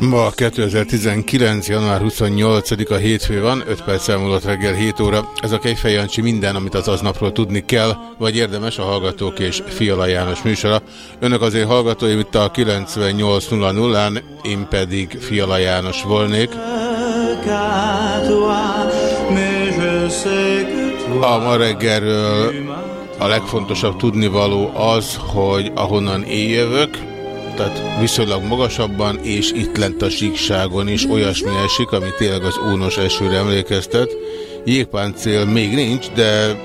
Ma 2019. január 28-a hétfő van, 5 perc elmúlott reggel 7 óra. Ez a Kejfej Jancsi minden, amit az aznapról tudni kell, vagy érdemes a Hallgatók és Fiala János műsora. Önök azért hallgatói itt a 98.00-án, én pedig Fiala János volnék. A ma reggelről a legfontosabb tudnivaló az, hogy ahonnan én jövök, tehát viszonylag magasabban, és itt lent a síkságon is olyasmi esik, ami tényleg az ónos esőre emlékeztet. Jégpáncél még nincs, de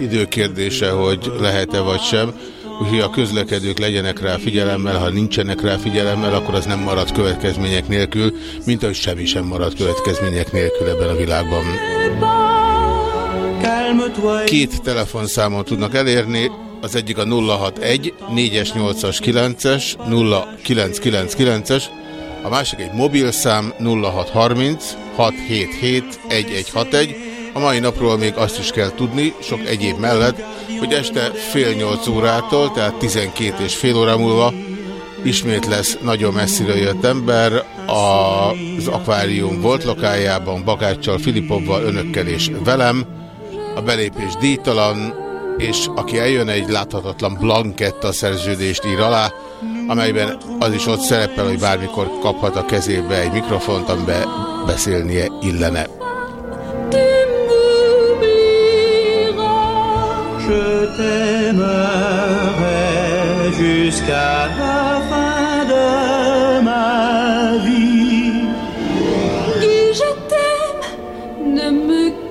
időkérdése, hogy lehet-e vagy sem. Úgyhogy a közlekedők legyenek rá figyelemmel, ha nincsenek rá figyelemmel, akkor az nem marad következmények nélkül, mint ahogy semmi sem marad következmények nélkül ebben a világban. Két telefonszámon tudnak elérni, az egyik a 061 4-es 8-as 9-es 0999-es, a másik egy mobilszám 0630 677 1161. A mai napról még azt is kell tudni, sok egyéb mellett, hogy este fél nyolc órától, tehát 12 és fél óra múlva ismét lesz nagyon messziről jött ember az akvárium volt lokájában, Bakáccsal, Filipovval, önökkel és velem. A belépés díjtalan, és aki eljön, egy láthatatlan blanketta szerződést ír alá, amelyben az is ott szerepel, hogy bármikor kaphat a kezébe egy mikrofont, amiben beszélnie illene. Je t'aimerai jusqu'à la fin de ma vie. Et je t'aime, ne me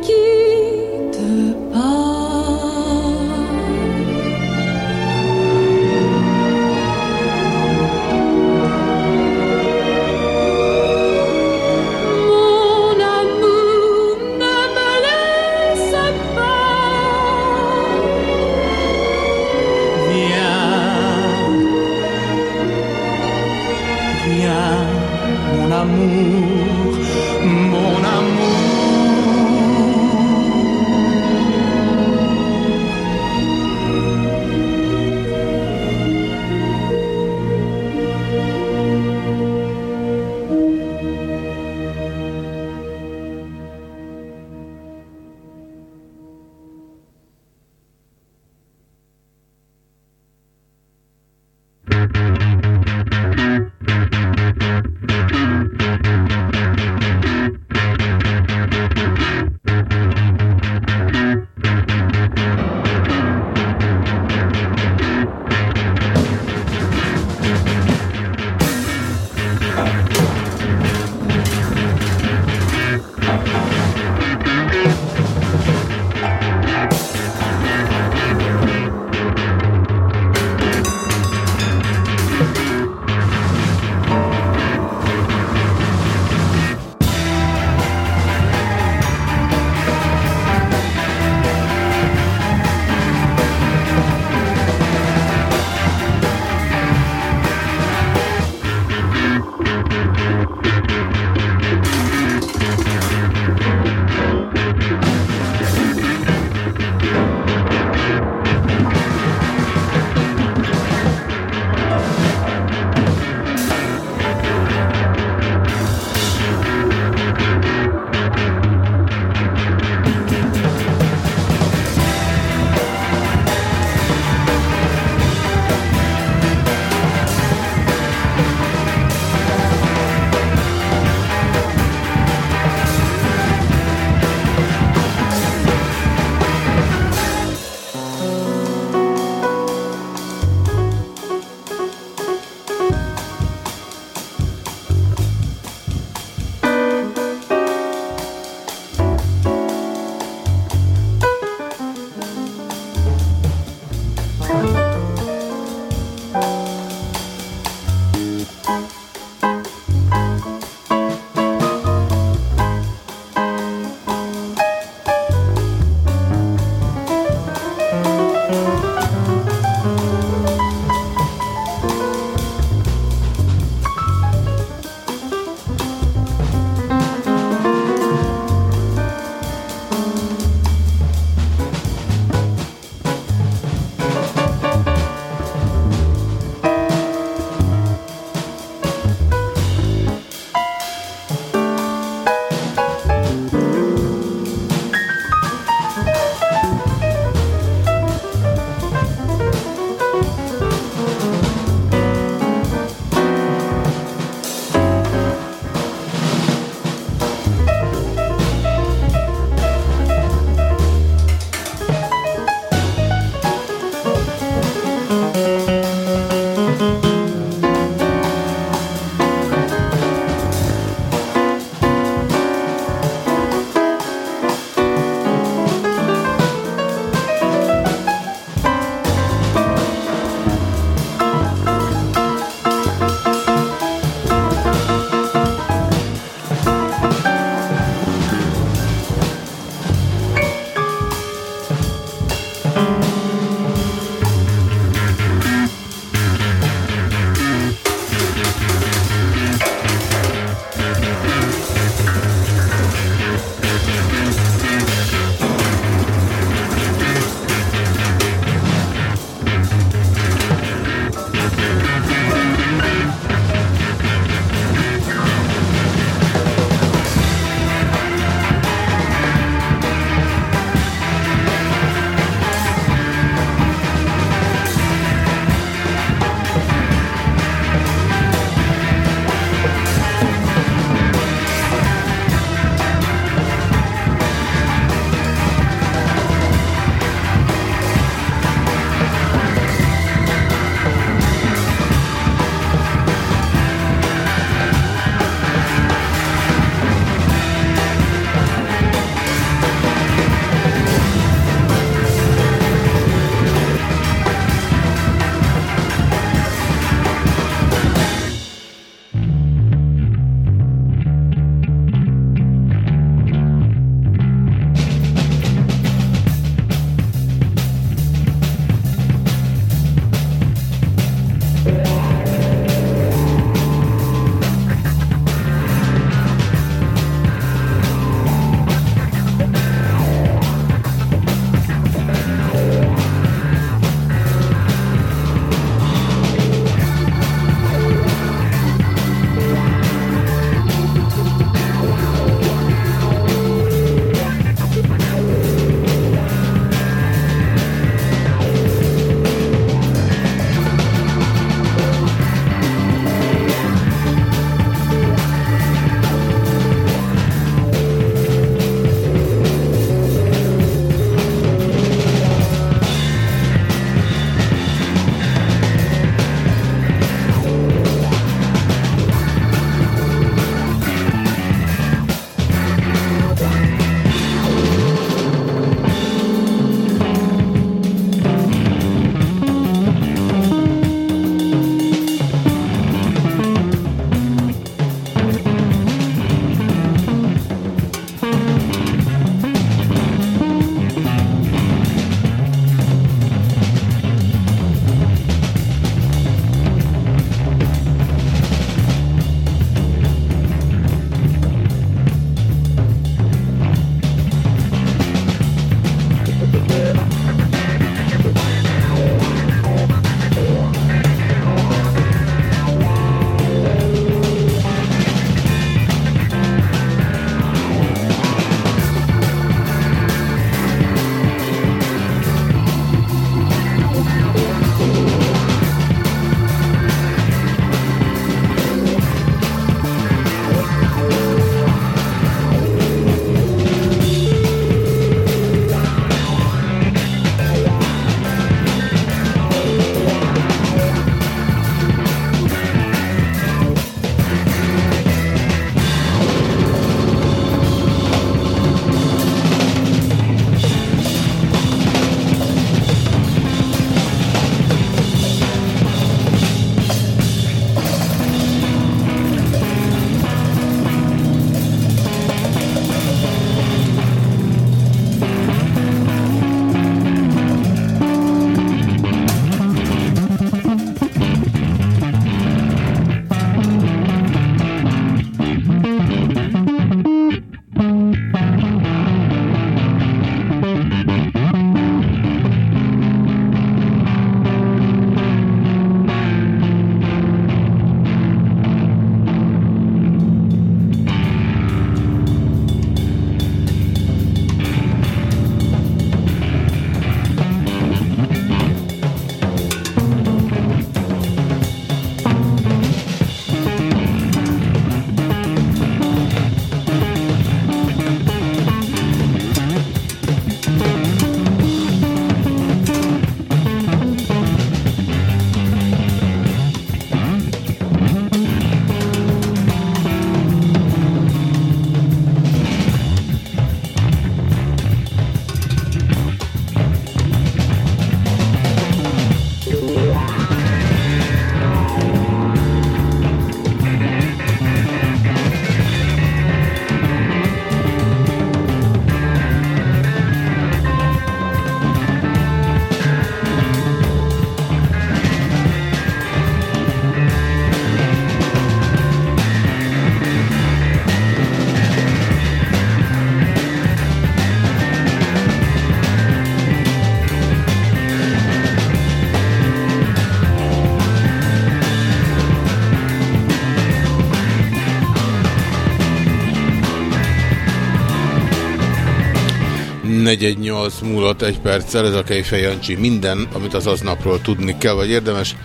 418 múlott egy perccel, ez a Kejfej Jancsi. Minden, amit az aznapról tudni kell, vagy érdemes.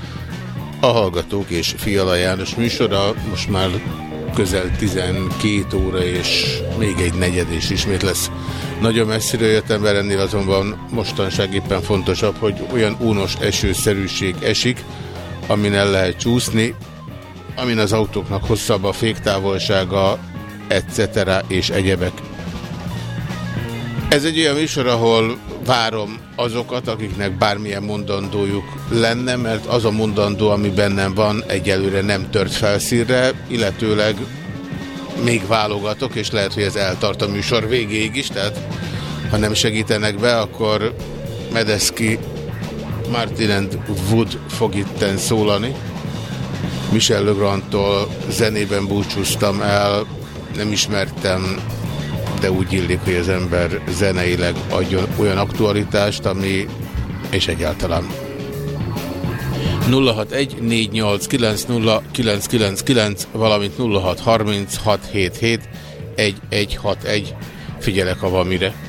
A Hallgatók és Fiala János műsora most már közel 12 óra, és még egy negyed és ismét lesz. Nagyon messziről jött ember, ennél azonban mostanság éppen fontosabb, hogy olyan únos esőszerűség esik, amin el lehet csúszni, amin az autóknak hosszabb a féktávolsága, etc. és egyebek. Ez egy olyan műsor, ahol várom azokat, akiknek bármilyen mondandójuk lenne, mert az a mondandó, ami bennem van, egyelőre nem tört felszínre, illetőleg még válogatok, és lehet, hogy ez eltart a műsor végéig is, tehát ha nem segítenek be, akkor Medeszki Martin and Wood fog itten szólani. Michel Legrandtól zenében búcsúztam el, nem ismertem, de úgy illik, hogy az ember zeneileg adjon olyan aktualitást, ami és egyáltalán 061 valamint 0636771161 figyelek, ha van mire.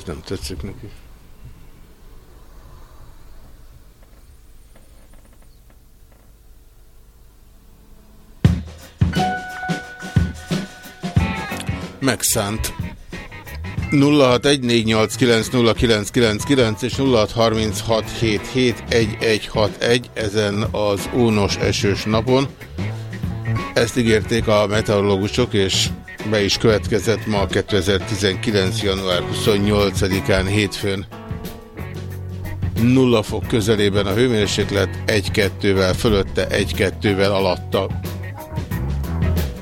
Ez nem tetszik neki. Megszánt. 0614890999 és 0636771161 ezen az ónos esős napon. Ezt ígérték a meteorológusok, és be is következett ma 2019. január 28-án hétfőn. Nulla fok közelében a hőmérséklet, 1-2-vel fölötte, 1-2-vel alatta.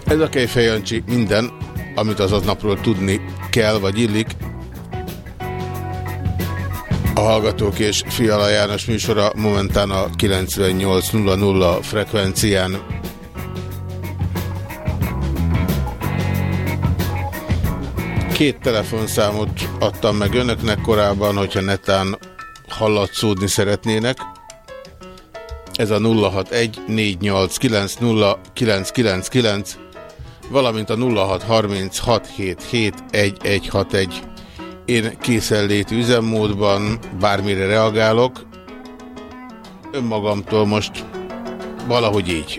Ez a Kejfej Jancsi minden, amit az napról tudni kell vagy illik. A Hallgatók és Fiala János műsora momentán a 98.00 frekvencián. Két telefonszámot adtam meg önöknek korábban, hogyha netán hallatszódni szeretnének. Ez a 061 489 valamint a 0636771161. Én készenléti üzemmódban bármire reagálok. Önmagamtól most valahogy így.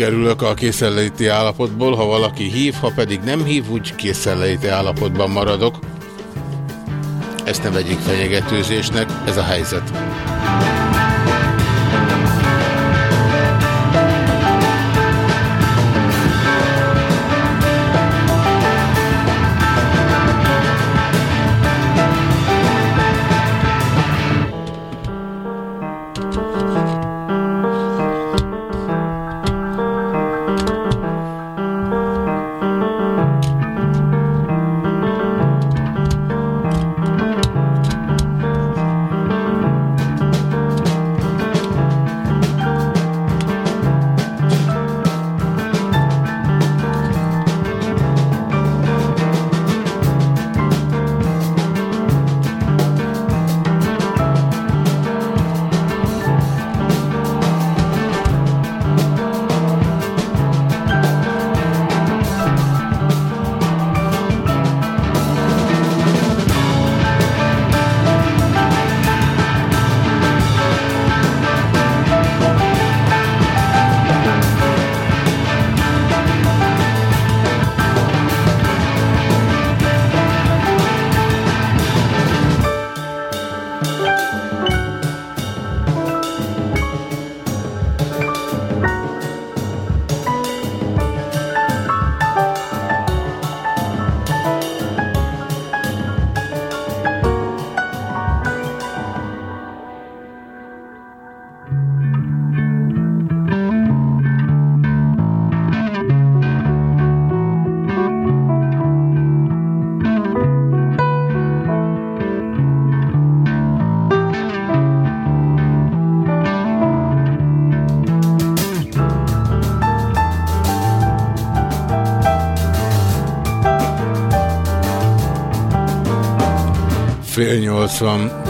Kikerülök a készenléti állapotból, ha valaki hív, ha pedig nem hív, úgy készenléti állapotban maradok. Ezt ne vegyék fenyegetőzésnek, ez a helyzet. Fél nyolc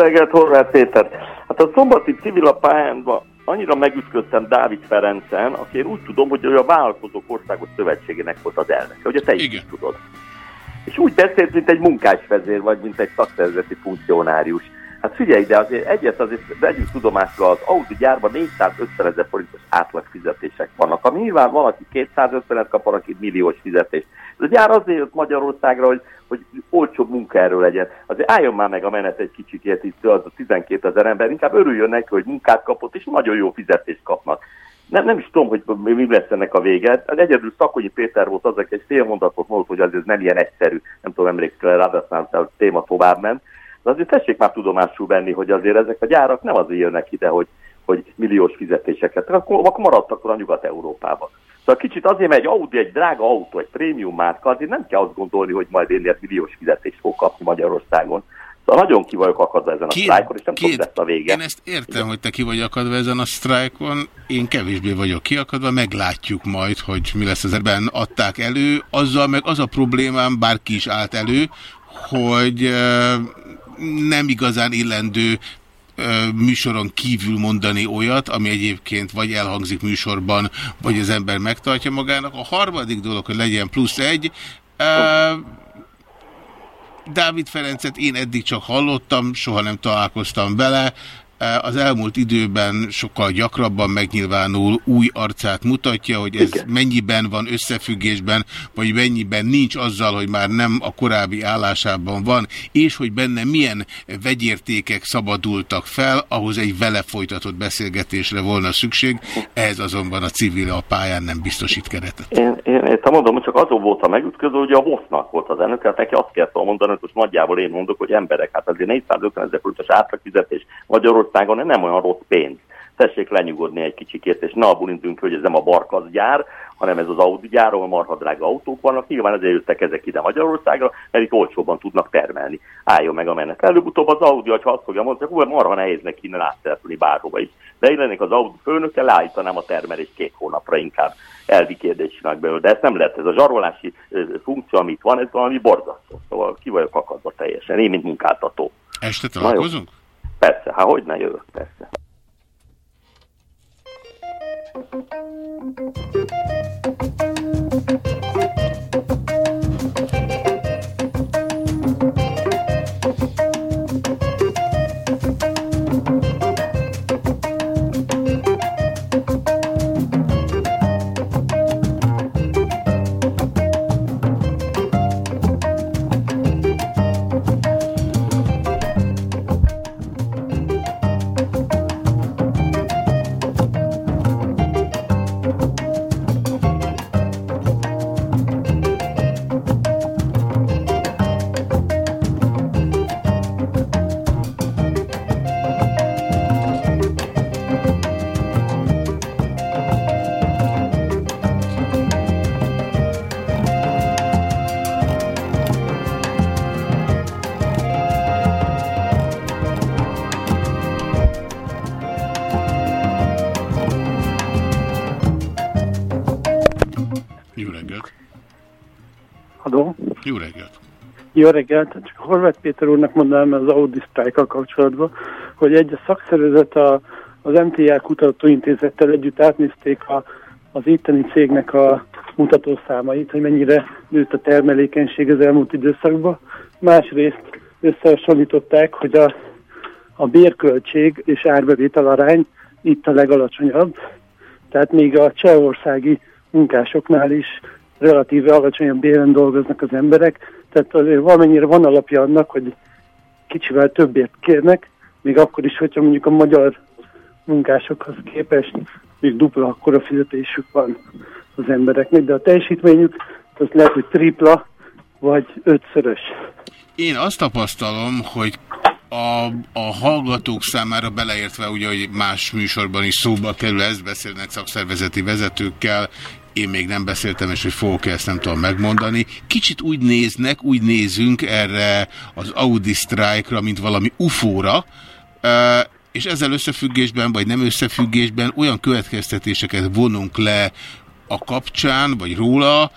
reggelt, Horváth Péter. Hát a szombati civil pályánban annyira megütköztem Dávid Ferencen, aki én úgy tudom, hogy ő a Vállalkozók Országos Szövetségének volt az elnöke. Ugye te is Igen. tudod. És úgy beszélt, mint egy munkásvezér, vagy mint egy szakszervezeti funkcionárius. Hát figyelj, de azért egyet azért vegyünk tudomásra, az Audi gyárban 450 ezer forintos átlag fizetések vannak, ami nyilván valaki 250-et kap, valaki milliós fizetést. Ez a gyár azért jött Magyarországra, hogy, hogy olcsóbb munkaerő legyen. Azért álljon már meg a menet egy kicsit ilyet itt, az a 12 ezer ember, inkább örüljön neki, hogy munkát kapott, és nagyon jó fizetést kapnak. Nem, nem is tudom, hogy mi lesz ennek a vége. Hát Egyedül Szakonyi Péter volt az, aki egy fél mondatot mondott, hogy az ez nem ilyen egyszerű. Nem tudom, emlékszel rá, de aztán a téma tovább ment. De azért tessék már tudomásul venni, hogy azért ezek a gyárak nem azért jönnek ide, hogy, hogy milliós fizetéseket, akkor, akkor maradtak volna Nyugat-Európában. Szóval kicsit azért, mert egy Audi, egy drága autó, egy prémium márka, azért nem kell azt gondolni, hogy majd én milliós fizetést fog kapni Magyarországon. Szóval nagyon ki vagyok akadva ezen a Két- sztrájkon, és nem két- lesz a vége. Én ezt értem, hogy te ki vagy akadva ezen a sztrájkon, én kevésbé vagyok kiakadva, meglátjuk majd, hogy mi lesz ezerben adták elő. Azzal meg az a problémám, bárki is állt elő, hogy ö, nem igazán illendő műsoron kívül mondani olyat, ami egyébként vagy elhangzik műsorban, vagy az ember megtartja magának. A harmadik dolog, hogy legyen plusz egy, Dávid Ferencet én eddig csak hallottam, soha nem találkoztam vele. Az elmúlt időben sokkal gyakrabban megnyilvánul, új arcát mutatja, hogy ez Igen. mennyiben van összefüggésben, vagy mennyiben nincs azzal, hogy már nem a korábbi állásában van, és hogy benne milyen vegyértékek szabadultak fel, ahhoz egy vele folytatott beszélgetésre volna szükség, ehhez azonban a civil a pályán nem biztosít keretet. Én, én értem, mondom, hogy csak azon volt a megütköző, hogy a Vosznak volt az elnök, hát neki azt kellett mondani, hogy most nagyjából én mondok, hogy emberek, hát azért 450 ezer forintos átlagfizetés Magyarországon nem olyan rossz pénz. Tessék lenyugodni egy kicsikét, és ne abból ki, hogy ez nem a Barkaz gyár, hanem ez az Audi gyár, ahol marha drága autók vannak. Nyilván ezért jöttek ezek ide Magyarországra, mert itt olcsóban tudnak termelni. Álljon meg a menet. Előbb-utóbb az Audi, ha azt fogja mondani, hogy marha nehéz neki innen átszerpülni bárhova is. De én lennék az Audi főnöke, leállítanám a termelést két hónapra inkább. Elvi kérdést csinálnak belőle. De ezt nem lehet. Ez a zsarolási funkció, amit van, ez valami borzasztó. Szóval ki vagyok akadva teljesen. Én, mint munkáltató. Este találkozunk? Persze, hát hogy ne jövök, persze. Jó Jó reggelt! Csak Horváth Péter úrnak mondanám az Audi sztrájkkal kapcsolatban, hogy egy a szakszervezet a, az MTA kutatóintézettel együtt átnézték a, az itteni cégnek a mutatószámait, hogy mennyire nőtt a termelékenység az elmúlt időszakban. Másrészt összehasonlították, hogy a, a bérköltség és árbevétel arány itt a legalacsonyabb, tehát még a csehországi munkásoknál is relatíve alacsonyabb béren dolgoznak az emberek, tehát azért valamennyire van alapja annak, hogy kicsivel többért kérnek, még akkor is, hogyha mondjuk a magyar munkásokhoz képest még dupla akkora fizetésük van az embereknek, de a teljesítményük az lehet, hogy tripla vagy ötszörös. Én azt tapasztalom, hogy a, a hallgatók számára beleértve, ugye, hogy más műsorban is szóba kerül, ezt beszélnek szakszervezeti vezetőkkel, én még nem beszéltem, és hogy fogok ezt nem tudom megmondani. Kicsit úgy néznek, úgy nézünk erre az Audi sztrájkra, mint valami ufóra, és ezzel összefüggésben, vagy nem összefüggésben olyan következtetéseket vonunk le a kapcsán, vagy róla,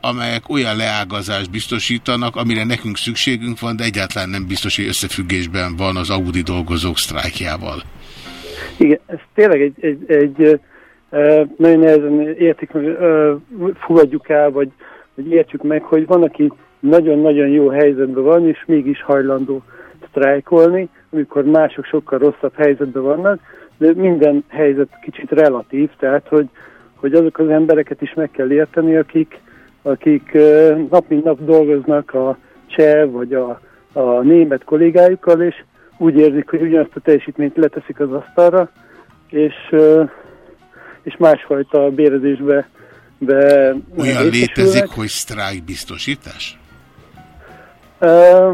amelyek olyan leágazást biztosítanak, amire nekünk szükségünk van, de egyáltalán nem biztos, hogy összefüggésben van az Audi dolgozók sztrájkjával. Igen, ez tényleg egy, egy, egy nagyon nehezen értik, fogadjuk el, vagy, vagy értsük meg, hogy van, aki nagyon-nagyon jó helyzetben van, és mégis hajlandó sztrájkolni, amikor mások sokkal rosszabb helyzetben vannak, de minden helyzet kicsit relatív, tehát hogy, hogy azok az embereket is meg kell érteni, akik, akik nap mint nap dolgoznak a cseh vagy a, a német kollégájukkal, és úgy érzik, hogy ugyanazt a teljesítményt leteszik az asztalra, és, és másfajta bérezésbe be Olyan létezik, hogy sztrájkbiztosítás? Ö,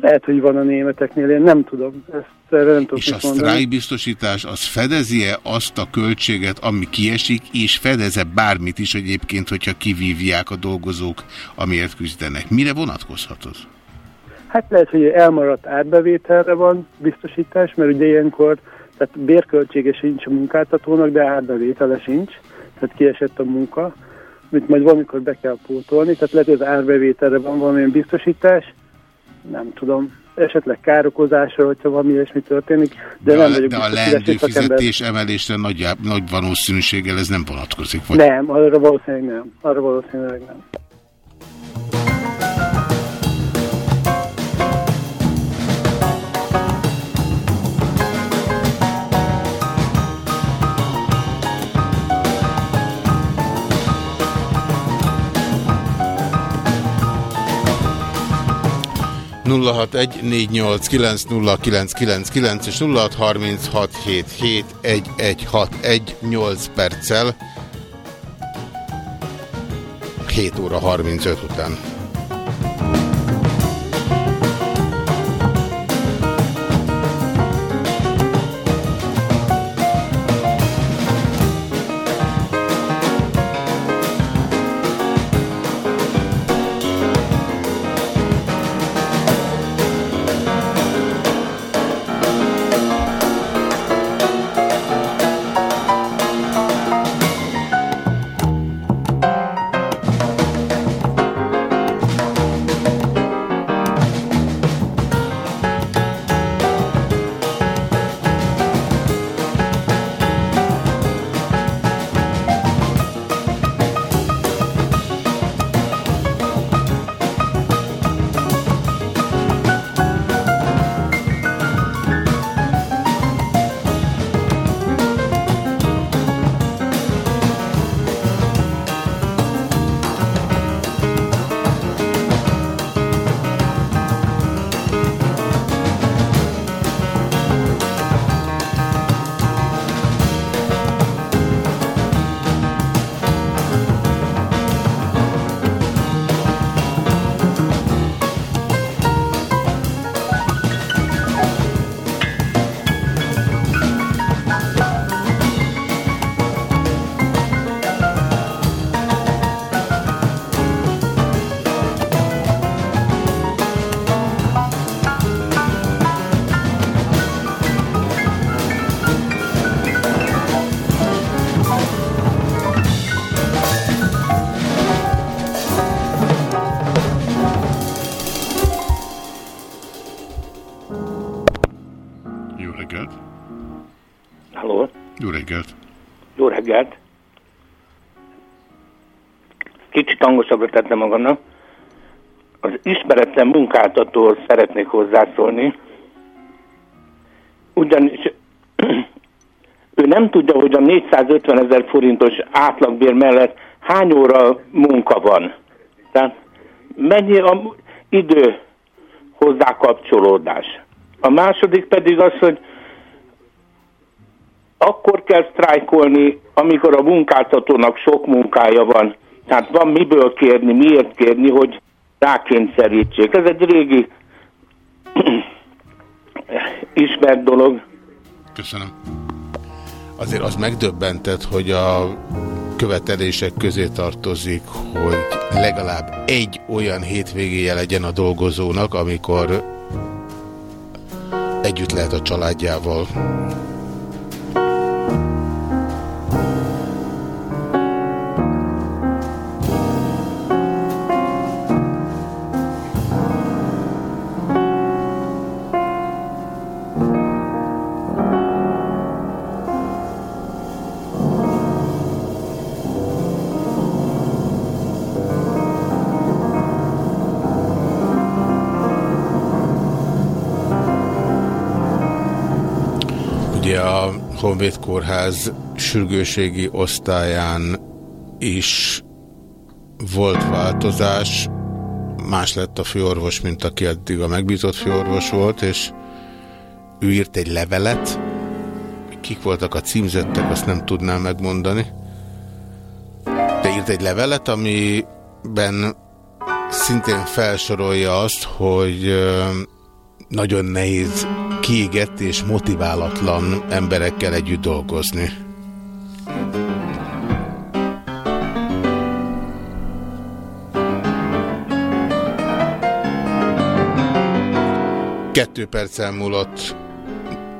lehet, hogy van a németeknél, én nem tudom. Ezt erre nem tudok És a sztrájkbiztosítás az fedezi-e azt a költséget, ami kiesik, és fedeze bármit is egyébként, hogyha kivívják a dolgozók, amiért küzdenek. Mire vonatkozhat az? Hát lehet, hogy elmaradt árbevételre van biztosítás, mert ugye ilyenkor, tehát bérköltsége sincs a munkáltatónak, de árbevétele sincs, tehát kiesett a munka, amit majd valamikor be kell pótolni, tehát lehet, hogy az árbevételre van valamilyen biztosítás, nem tudom, esetleg károkozásra, hogyha valami ilyesmi történik, de, De, nem a, vagyok de a leendő fizetés emelésre nagy, nagy valószínűséggel ez nem vonatkozik. Vagy Nem, arra valószínűleg nem. Arra valószínűleg nem. Egy és 0636771161 8 perccel 7 óra 35 után. Reggelt. Kicsit hangosabbra tettem magamnak. Az ismeretlen munkáltatóhoz szeretnék hozzászólni. Ugyanis ő nem tudja, hogy a 450 ezer forintos átlagbér mellett hány óra munka van. Tehát mennyi a idő hozzá kapcsolódás. A második pedig az, hogy akkor kell sztrájkolni, amikor a munkáltatónak sok munkája van. Tehát van miből kérni, miért kérni, hogy rákényszerítsék. Ez egy régi ismert dolog. Köszönöm. Azért az megdöbbentett, hogy a követelések közé tartozik, hogy legalább egy olyan hétvégéje legyen a dolgozónak, amikor együtt lehet a családjával. Honvéd Kórház sürgőségi osztályán is volt változás, más lett a főorvos, mint aki eddig a megbízott főorvos volt, és ő írt egy levelet, kik voltak a címzettek, azt nem tudnám megmondani, de írt egy levelet, amiben szintén felsorolja azt, hogy nagyon nehéz kiégett és motiválatlan emberekkel együtt dolgozni. Kettő perc elmúlott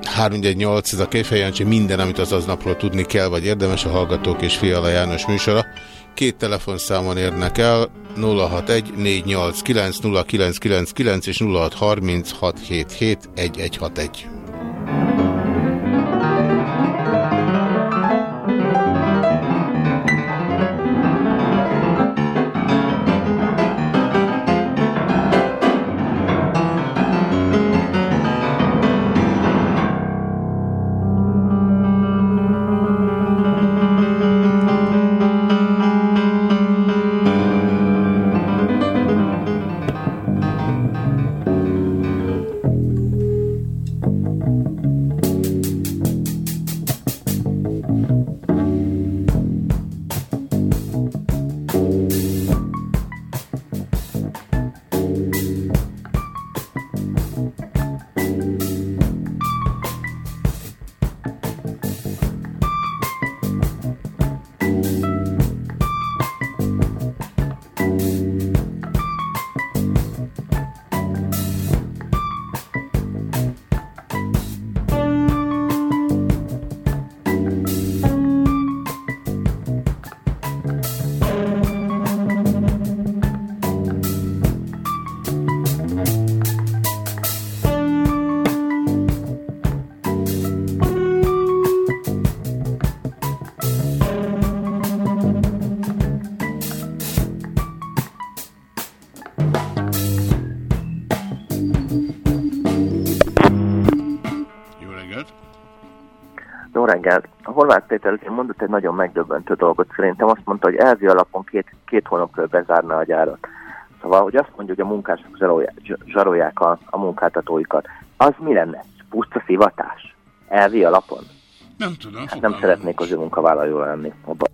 318, ez a Kejfejancsi, minden, amit az aznapról tudni kell, vagy érdemes a Hallgatók és Fiala János műsora. Két telefonszámon érnek el, 061 489 0999 és 063677 Horváth Péter mondott egy nagyon megdöbbentő dolgot. Szerintem azt mondta, hogy elvi alapon két, két hónapról bezárna a gyárat. Szóval, hogy azt mondja, hogy a munkások zsarolják, zsarolják a, a munkáltatóikat. Az mi lenne? Puszta szivatás? Elvi alapon? Nem tudom. Hát nem szeretnék az ő munkavállaló lenni. Abba.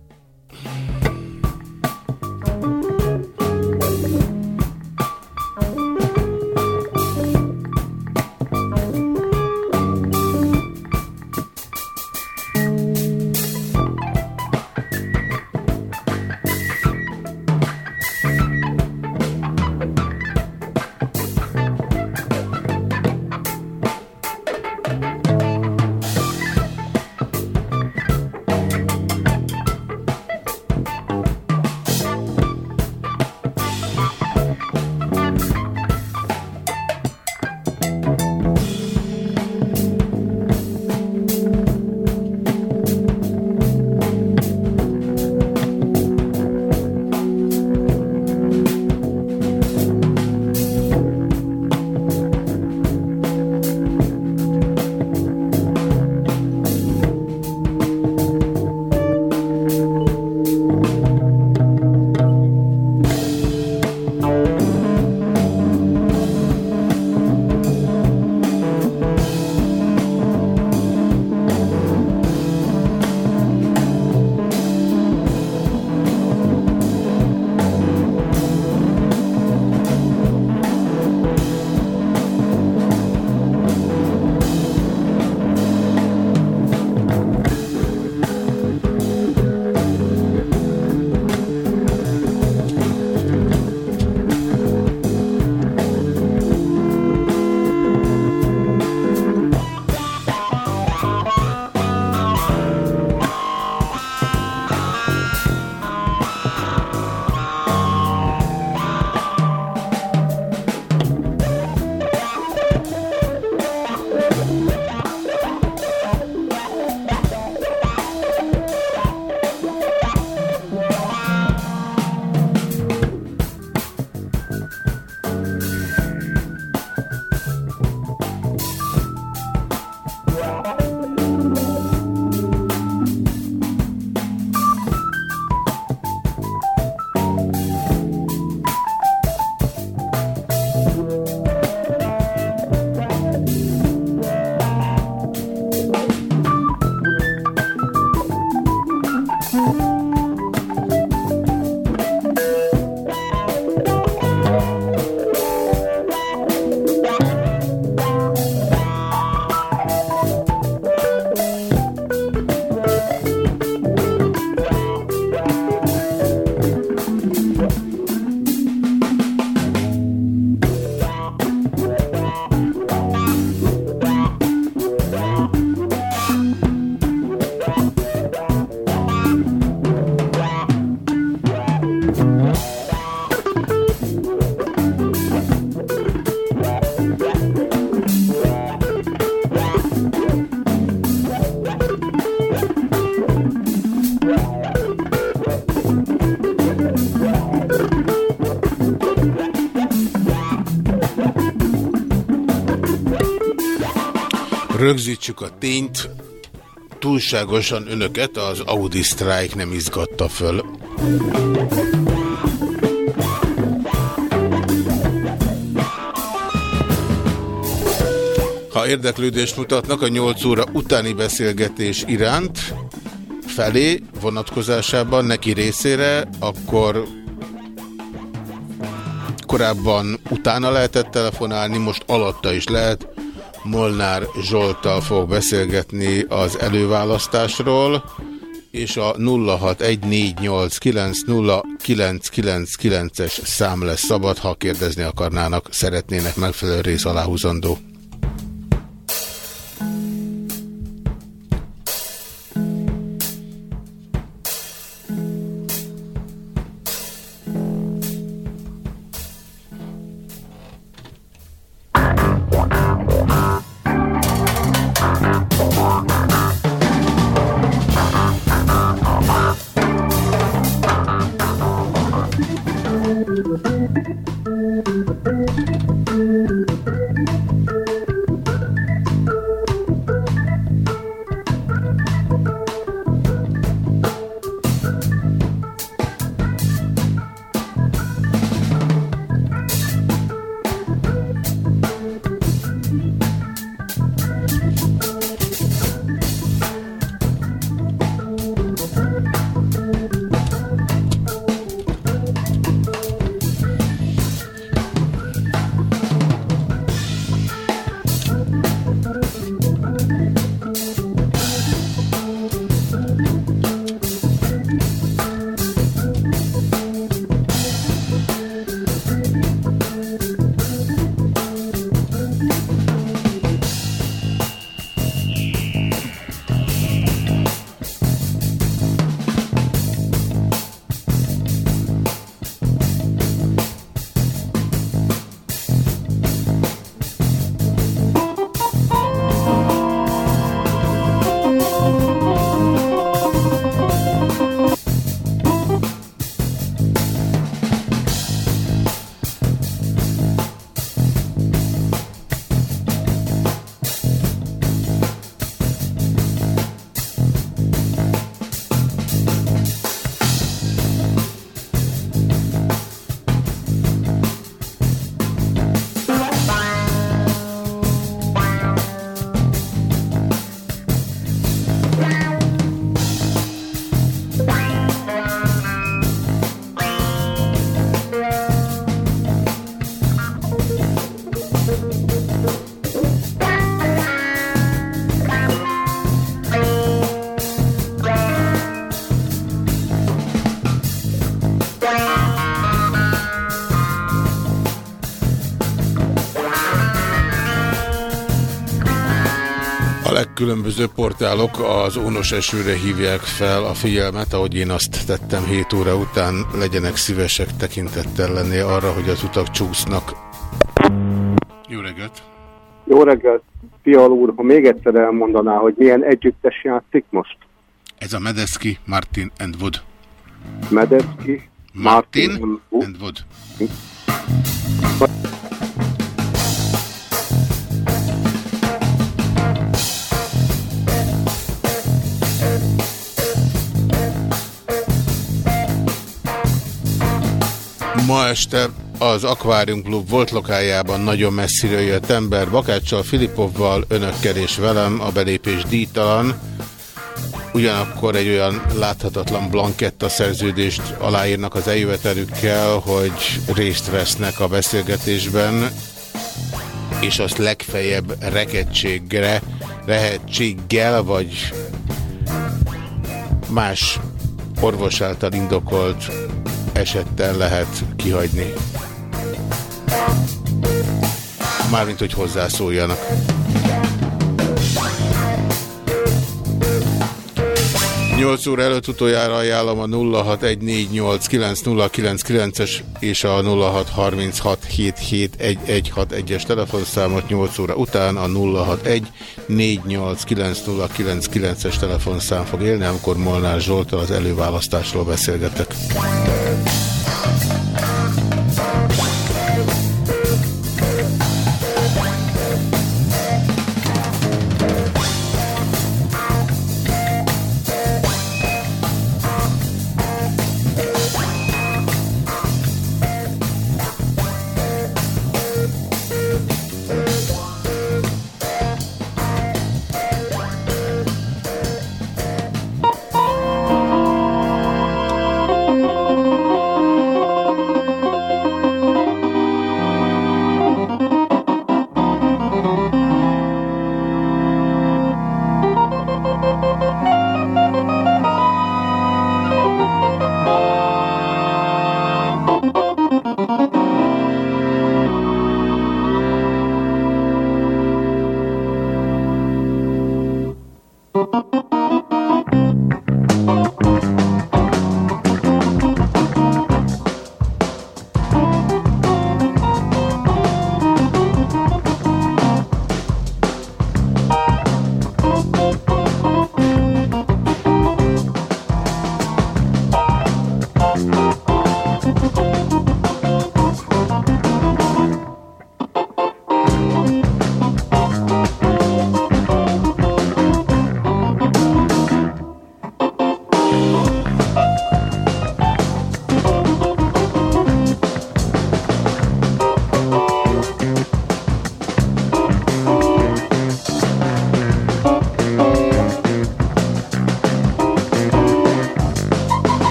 Rögzítsük a tényt, túlságosan önöket az Audi Strike nem izgatta föl. Ha érdeklődést mutatnak a 8 óra utáni beszélgetés iránt, felé vonatkozásában neki részére, akkor korábban utána lehetett telefonálni, most alatta is lehet. Molnár Zsoltal fog beszélgetni az előválasztásról, és a 0614890999-es szám lesz szabad, ha kérdezni akarnának, szeretnének megfelelő rész aláhúzandó. A legkülönböző portálok az ónos esőre hívják fel a figyelmet, ahogy én azt tettem 7 óra után, legyenek szívesek tekintettel lenni arra, hogy az utak csúsznak. Jó reggelt! Jó reggelt, Fial úr, ha még egyszer elmondaná, hogy milyen együttes játszik most? Ez a Medeski, Martin and Wood. Medeski, Martin, Martin and Wood. Ma este az Aquarium Club volt lokájában nagyon messziről jött ember, Bakáccsal, Filipovval, önökkel és velem a belépés díjtalan. Ugyanakkor egy olyan láthatatlan blanketta szerződést aláírnak az eljövetelükkel, hogy részt vesznek a beszélgetésben, és azt legfeljebb rekedtségre, rehetséggel, vagy más orvos által indokolt esettel lehet kihagyni. Mármint, hogy hozzászóljanak. Nyolc óra előtt utoljára ajánlom a 0614890999-es és a 0636771161-es telefonszámot 8 óra után a 0614890999-es telefonszám fog élni, amikor Molnár Zsoltal az előválasztásról beszélgetek.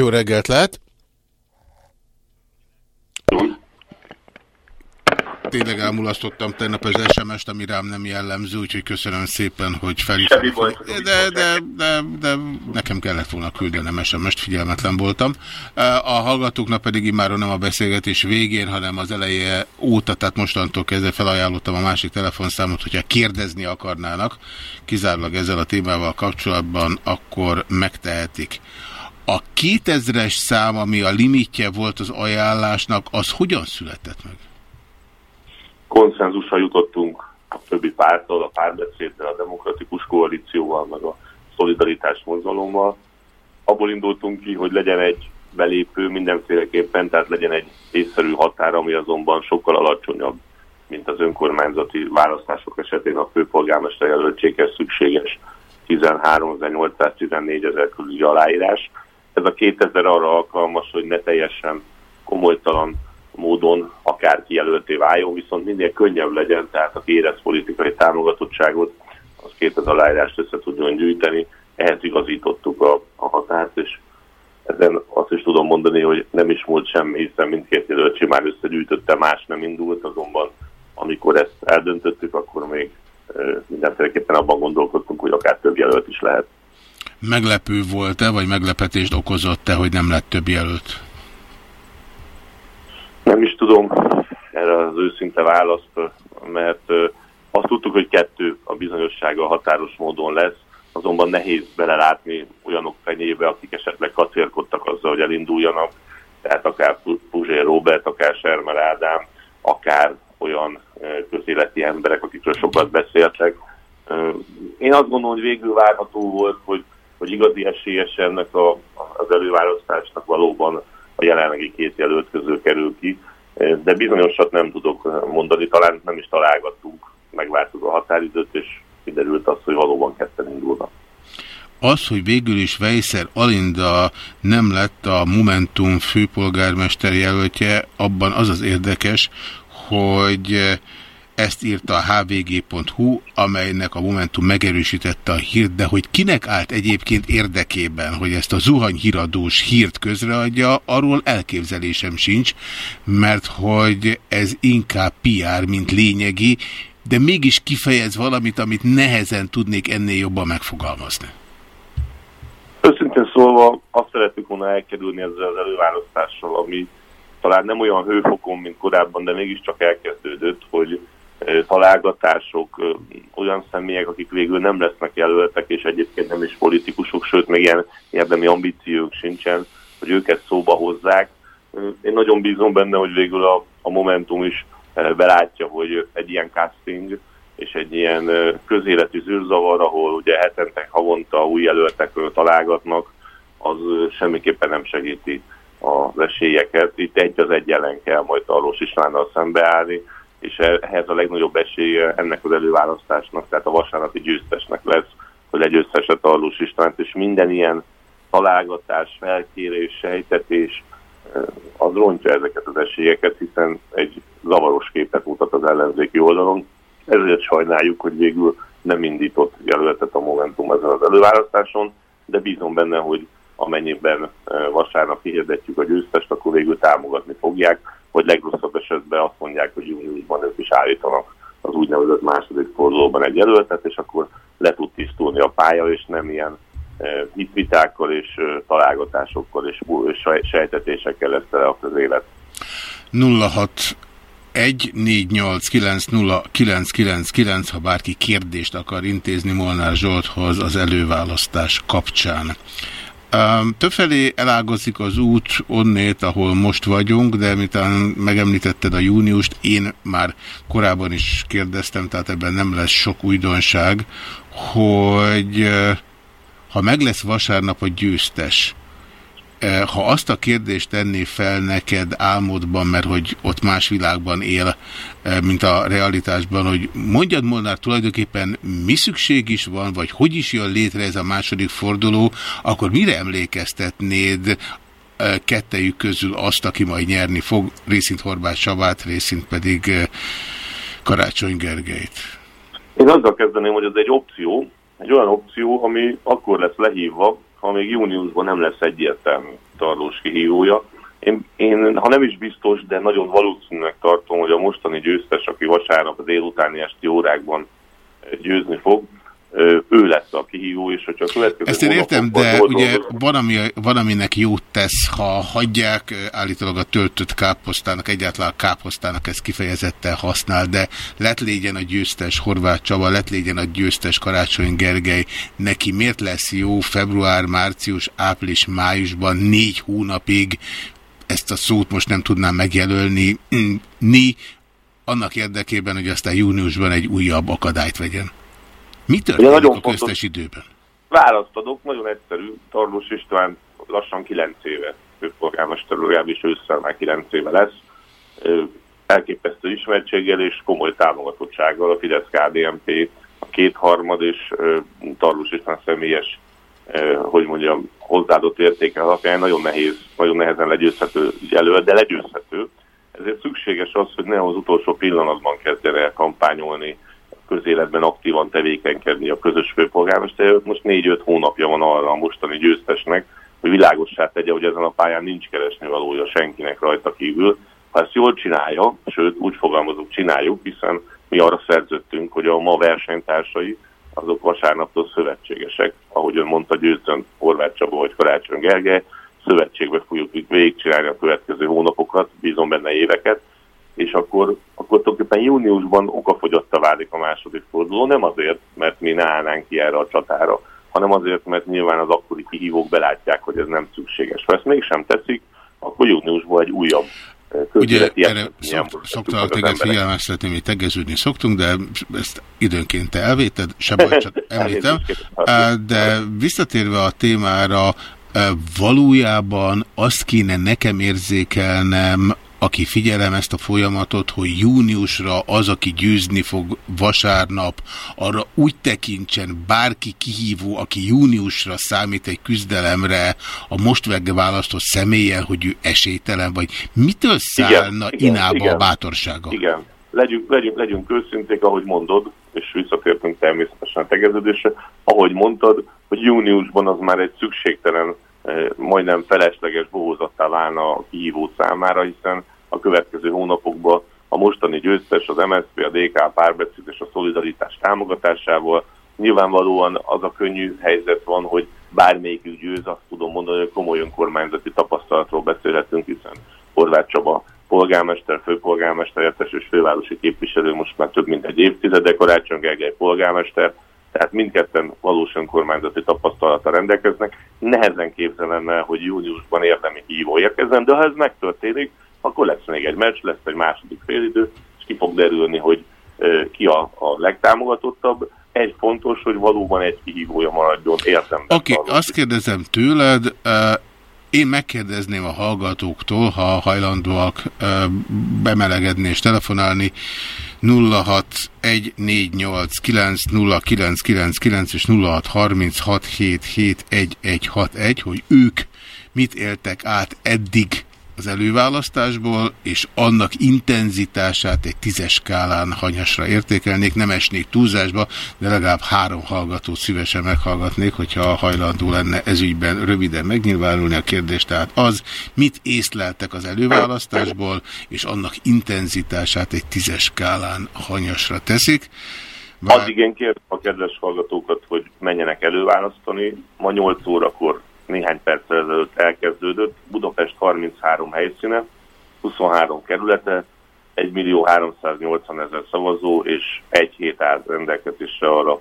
Jó reggelt lehet! Tényleg elmulasztottam tegnap az SMS-t, ami rám nem jellemző, úgyhogy köszönöm szépen, hogy felhívtam. De, de, de, de nekem kellett volna küldenem SMS-t, figyelmetlen voltam. A hallgatóknak pedig immáron nem a beszélgetés végén, hanem az eleje óta, tehát mostantól kezdve felajánlottam a másik telefonszámot, hogyha kérdezni akarnának, kizárólag ezzel a témával kapcsolatban, akkor megtehetik. A 2000-es szám, ami a limitje volt az ajánlásnak, az hogyan született meg? konszenzusra jutottunk a többi párttal, a párbeszéddel, a demokratikus koalícióval, meg a szolidaritás mozgalommal. Abból indultunk ki, hogy legyen egy belépő mindenféleképpen, tehát legyen egy észszerű határ, ami azonban sokkal alacsonyabb, mint az önkormányzati választások esetén a főpolgármester jelöltséghez szükséges 13.814 ezer körüli aláírás. Ez a 2000 arra alkalmas, hogy ne teljesen komolytalan módon akárki jelölté váljon, viszont minél könnyebb legyen, tehát aki érez politikai támogatottságot, az 2000 aláírást össze tudjon gyűjteni. Ehhez igazítottuk a, a határt, és ezen azt is tudom mondani, hogy nem is múlt semmi, hiszen mindkét jelölt már összegyűjtötte, más nem indult, azonban amikor ezt eldöntöttük, akkor még mindenféleképpen abban gondolkodtunk, hogy akár több jelölt is lehet. Meglepő volt-e, vagy meglepetést okozott-e, hogy nem lett több jelölt? Nem is tudom erre az őszinte választ, mert azt tudtuk, hogy kettő a bizonyossága határos módon lesz, azonban nehéz belelátni olyanok fenyébe, akik esetleg kacérkodtak azzal, hogy elinduljanak, tehát akár Puzsé Robert, akár Sermer Ádám, akár olyan közéleti emberek, akikről sokat beszéltek. Én azt gondolom, hogy végül várható volt, hogy, hogy igazi esélyes ennek a, az előválasztásnak valóban a jelenlegi két jelölt közül kerül ki, de bizonyosat nem tudok mondani, talán nem is találgattunk, megvártuk a határidőt, és kiderült az, hogy valóban ketten indulnak. Az, hogy végül is Vejszer Alinda nem lett a Momentum főpolgármester jelöltje, abban az az érdekes, hogy ezt írta a hvg.hu, amelynek a Momentum megerősítette a hírt, de hogy kinek állt egyébként érdekében, hogy ezt a zuhanyhíradós hírt közreadja, arról elképzelésem sincs, mert hogy ez inkább PR, mint lényegi, de mégis kifejez valamit, amit nehezen tudnék ennél jobban megfogalmazni. Őszintén szólva azt szeretük volna elkerülni ezzel az előválasztással, ami talán nem olyan hőfokon, mint korábban, de mégiscsak elkezdődött, hogy találgatások, olyan személyek, akik végül nem lesznek jelöltek, és egyébként nem is politikusok, sőt, még ilyen érdemi ambíciók sincsen, hogy őket szóba hozzák. Én nagyon bízom benne, hogy végül a, a Momentum is belátja, hogy egy ilyen casting és egy ilyen közéleti zűrzavar, ahol ugye hetente, havonta új jelöltekről találgatnak, az semmiképpen nem segíti az esélyeket. Itt egy az egy ellen kell majd Tarlós Istvánnal szembeállni, és ehhez a legnagyobb esélye ennek az előválasztásnak, tehát a vasárnapi győztesnek lesz, hogy legyőzhesse Tarlós Istvánt, és minden ilyen találgatás, felkérés, sejtetés, eh, az rontja ezeket az esélyeket, hiszen egy zavaros képet mutat az ellenzéki oldalon. Ezért sajnáljuk, hogy végül nem indított jelöltet a Momentum ezen az előválasztáson, de bízom benne, hogy amennyiben eh, vasárnap hirdetjük a győztest, akkor végül támogatni fogják, vagy legrosszabb esetben azt mondják, hogy júniusban ők is állítanak az úgynevezett második fordulóban egy jelöltet, és akkor le tud tisztulni a pálya, és nem ilyen e, hitvitákkal és e, találgatásokkal és, és sejtetésekkel lesz tele az élet. 06 1 4 8 9 0 9 9 9, ha bárki kérdést akar intézni Molnár Zsolthoz az előválasztás kapcsán. Többfelé elágazik az út onnét, ahol most vagyunk, de miután megemlítetted a júniust, én már korábban is kérdeztem, tehát ebben nem lesz sok újdonság, hogy ha meg lesz vasárnap a győztes, ha azt a kérdést tenné fel neked álmodban, mert hogy ott más világban él, eh, mint a realitásban, hogy mondjad Molnár tulajdonképpen mi szükség is van, vagy hogy is jön létre ez a második forduló, akkor mire emlékeztetnéd eh, kettejük közül azt, aki majd nyerni fog, részint Horváth Savát, részint pedig Karácsony Gergelyt? Én azzal kezdeném, hogy ez egy opció, egy olyan opció, ami akkor lesz lehívva, ha még júniusban nem lesz egyértelmű. tarlós kihívója. Én, én, ha nem is biztos, de nagyon valószínűleg tartom, hogy a mostani győztes, aki vasárnap a délutáni esti órákban győzni fog, ő lesz a kihívó, és hogyha a következő Ezt én értem, de ugye van, ami, van, aminek jót tesz, ha hagyják, állítólag a töltött káposztának, egyáltalán a káposztának ez kifejezetten használ, de lett légyen a győztes Horváth Csaba, lett légyen a győztes Karácsony Gergely, neki miért lesz jó február, március, április, májusban négy hónapig, ezt a szót most nem tudnám megjelölni, ni, annak érdekében, hogy aztán júniusban egy újabb akadályt vegyen. Mi történik nagyon a köztes fontos, időben? Választ adok, nagyon egyszerű. Tarlós István lassan 9 éve főpolgármester, legalábbis ősszel már 9 éve lesz. Elképesztő ismertséggel és komoly támogatottsággal a fidesz KDMP, a kétharmad és Tarlós István személyes, hogy mondjam, hozzáadott értéke alapján nagyon nehéz, nagyon nehezen legyőzhető jelölt, de legyőzhető. Ezért szükséges az, hogy ne az utolsó pillanatban kezdjen el kampányolni, közéletben aktívan tevékenykedni a közös főpolgármester. Most négy-öt hónapja van arra a mostani győztesnek, hogy világossá tegye, hogy ezen a pályán nincs keresni valója senkinek rajta kívül. Ha ezt jól csinálja, sőt úgy fogalmazunk, csináljuk, hiszen mi arra szerződtünk, hogy a ma versenytársai azok vasárnaptól szövetségesek, ahogy ön mondta, győzön Horváth Csaba vagy Karácsony Gergely, szövetségbe fogjuk végigcsinálni a következő hónapokat, bízom benne éveket, és akkor, akkor tulajdonképpen júniusban okafogyotta válik a második forduló, nem azért, mert mi ne állnánk ki erre a csatára, hanem azért, mert nyilván az akkori kihívók belátják, hogy ez nem szükséges. Ha ezt mégsem teszik, akkor júniusban egy újabb eh, Ugye erre szok, szoktalak téged figyelmeztetni, mi tegeződni szoktunk, de ezt időnként te elvéted, se baj, csak említem. Eh, de visszatérve a témára, eh, valójában azt kéne nekem érzékelnem, aki figyelem ezt a folyamatot, hogy júniusra az, aki győzni fog vasárnap, arra úgy tekintsen bárki kihívó, aki júniusra számít egy küzdelemre a most megválasztott személyen, hogy ő esélytelen, vagy. Mitől szállna igen, inába igen, a bátorsága? Igen, legyünk, legyünk, legyünk őszinték, ahogy mondod, és visszatértünk természetesen a tegeződésre, ahogy mondtad, hogy júniusban az már egy szükségtelen majdnem felesleges bohózattá válna a kihívó számára, hiszen a következő hónapokban a mostani győztes, az MSZP, a DK párbeszéd és a szolidaritás támogatásával. Nyilvánvalóan az a könnyű helyzet van, hogy bármelyikük győz, azt tudom mondani, hogy komoly önkormányzati tapasztalatról beszélhetünk, hiszen Horváth Csaba polgármester, főpolgármester, és fővárosi képviselő most már több mint egy évtizede, Karácsony Gergely polgármester, tehát mindketten valós önkormányzati tapasztalata rendelkeznek. Nehezen képzelem el, hogy júniusban érdemi hívó érkezzen, de ha ez megtörténik, akkor lesz még egy meccs, lesz egy második félidő, és ki fog derülni, hogy ki a, a legtámogatottabb. Egy fontos, hogy valóban egy kihívója maradjon érdemben. Oké, okay, azt kérdezem tőled, én megkérdezném a hallgatóktól, ha hajlandóak bemelegedni és telefonálni 0614890999 és 0636771161, hogy ők mit éltek át eddig az előválasztásból, és annak intenzitását egy tízes skálán hanyasra értékelnék, nem esnék túlzásba, de legalább három hallgatót szívesen meghallgatnék, hogyha hajlandó lenne ezügyben röviden megnyilvánulni a kérdést. Tehát az, mit észleltek az előválasztásból, és annak intenzitását egy tízes skálán hanyasra teszik. Bár... Addig én kértem a kedves hallgatókat, hogy menjenek előválasztani. Ma 8 órakor néhány perccel ezelőtt elkezdődött. Budapest 33 helyszíne, 23 kerülete, 1 millió 380 ezer szavazó, és egy hét áll rendelkezésre arra,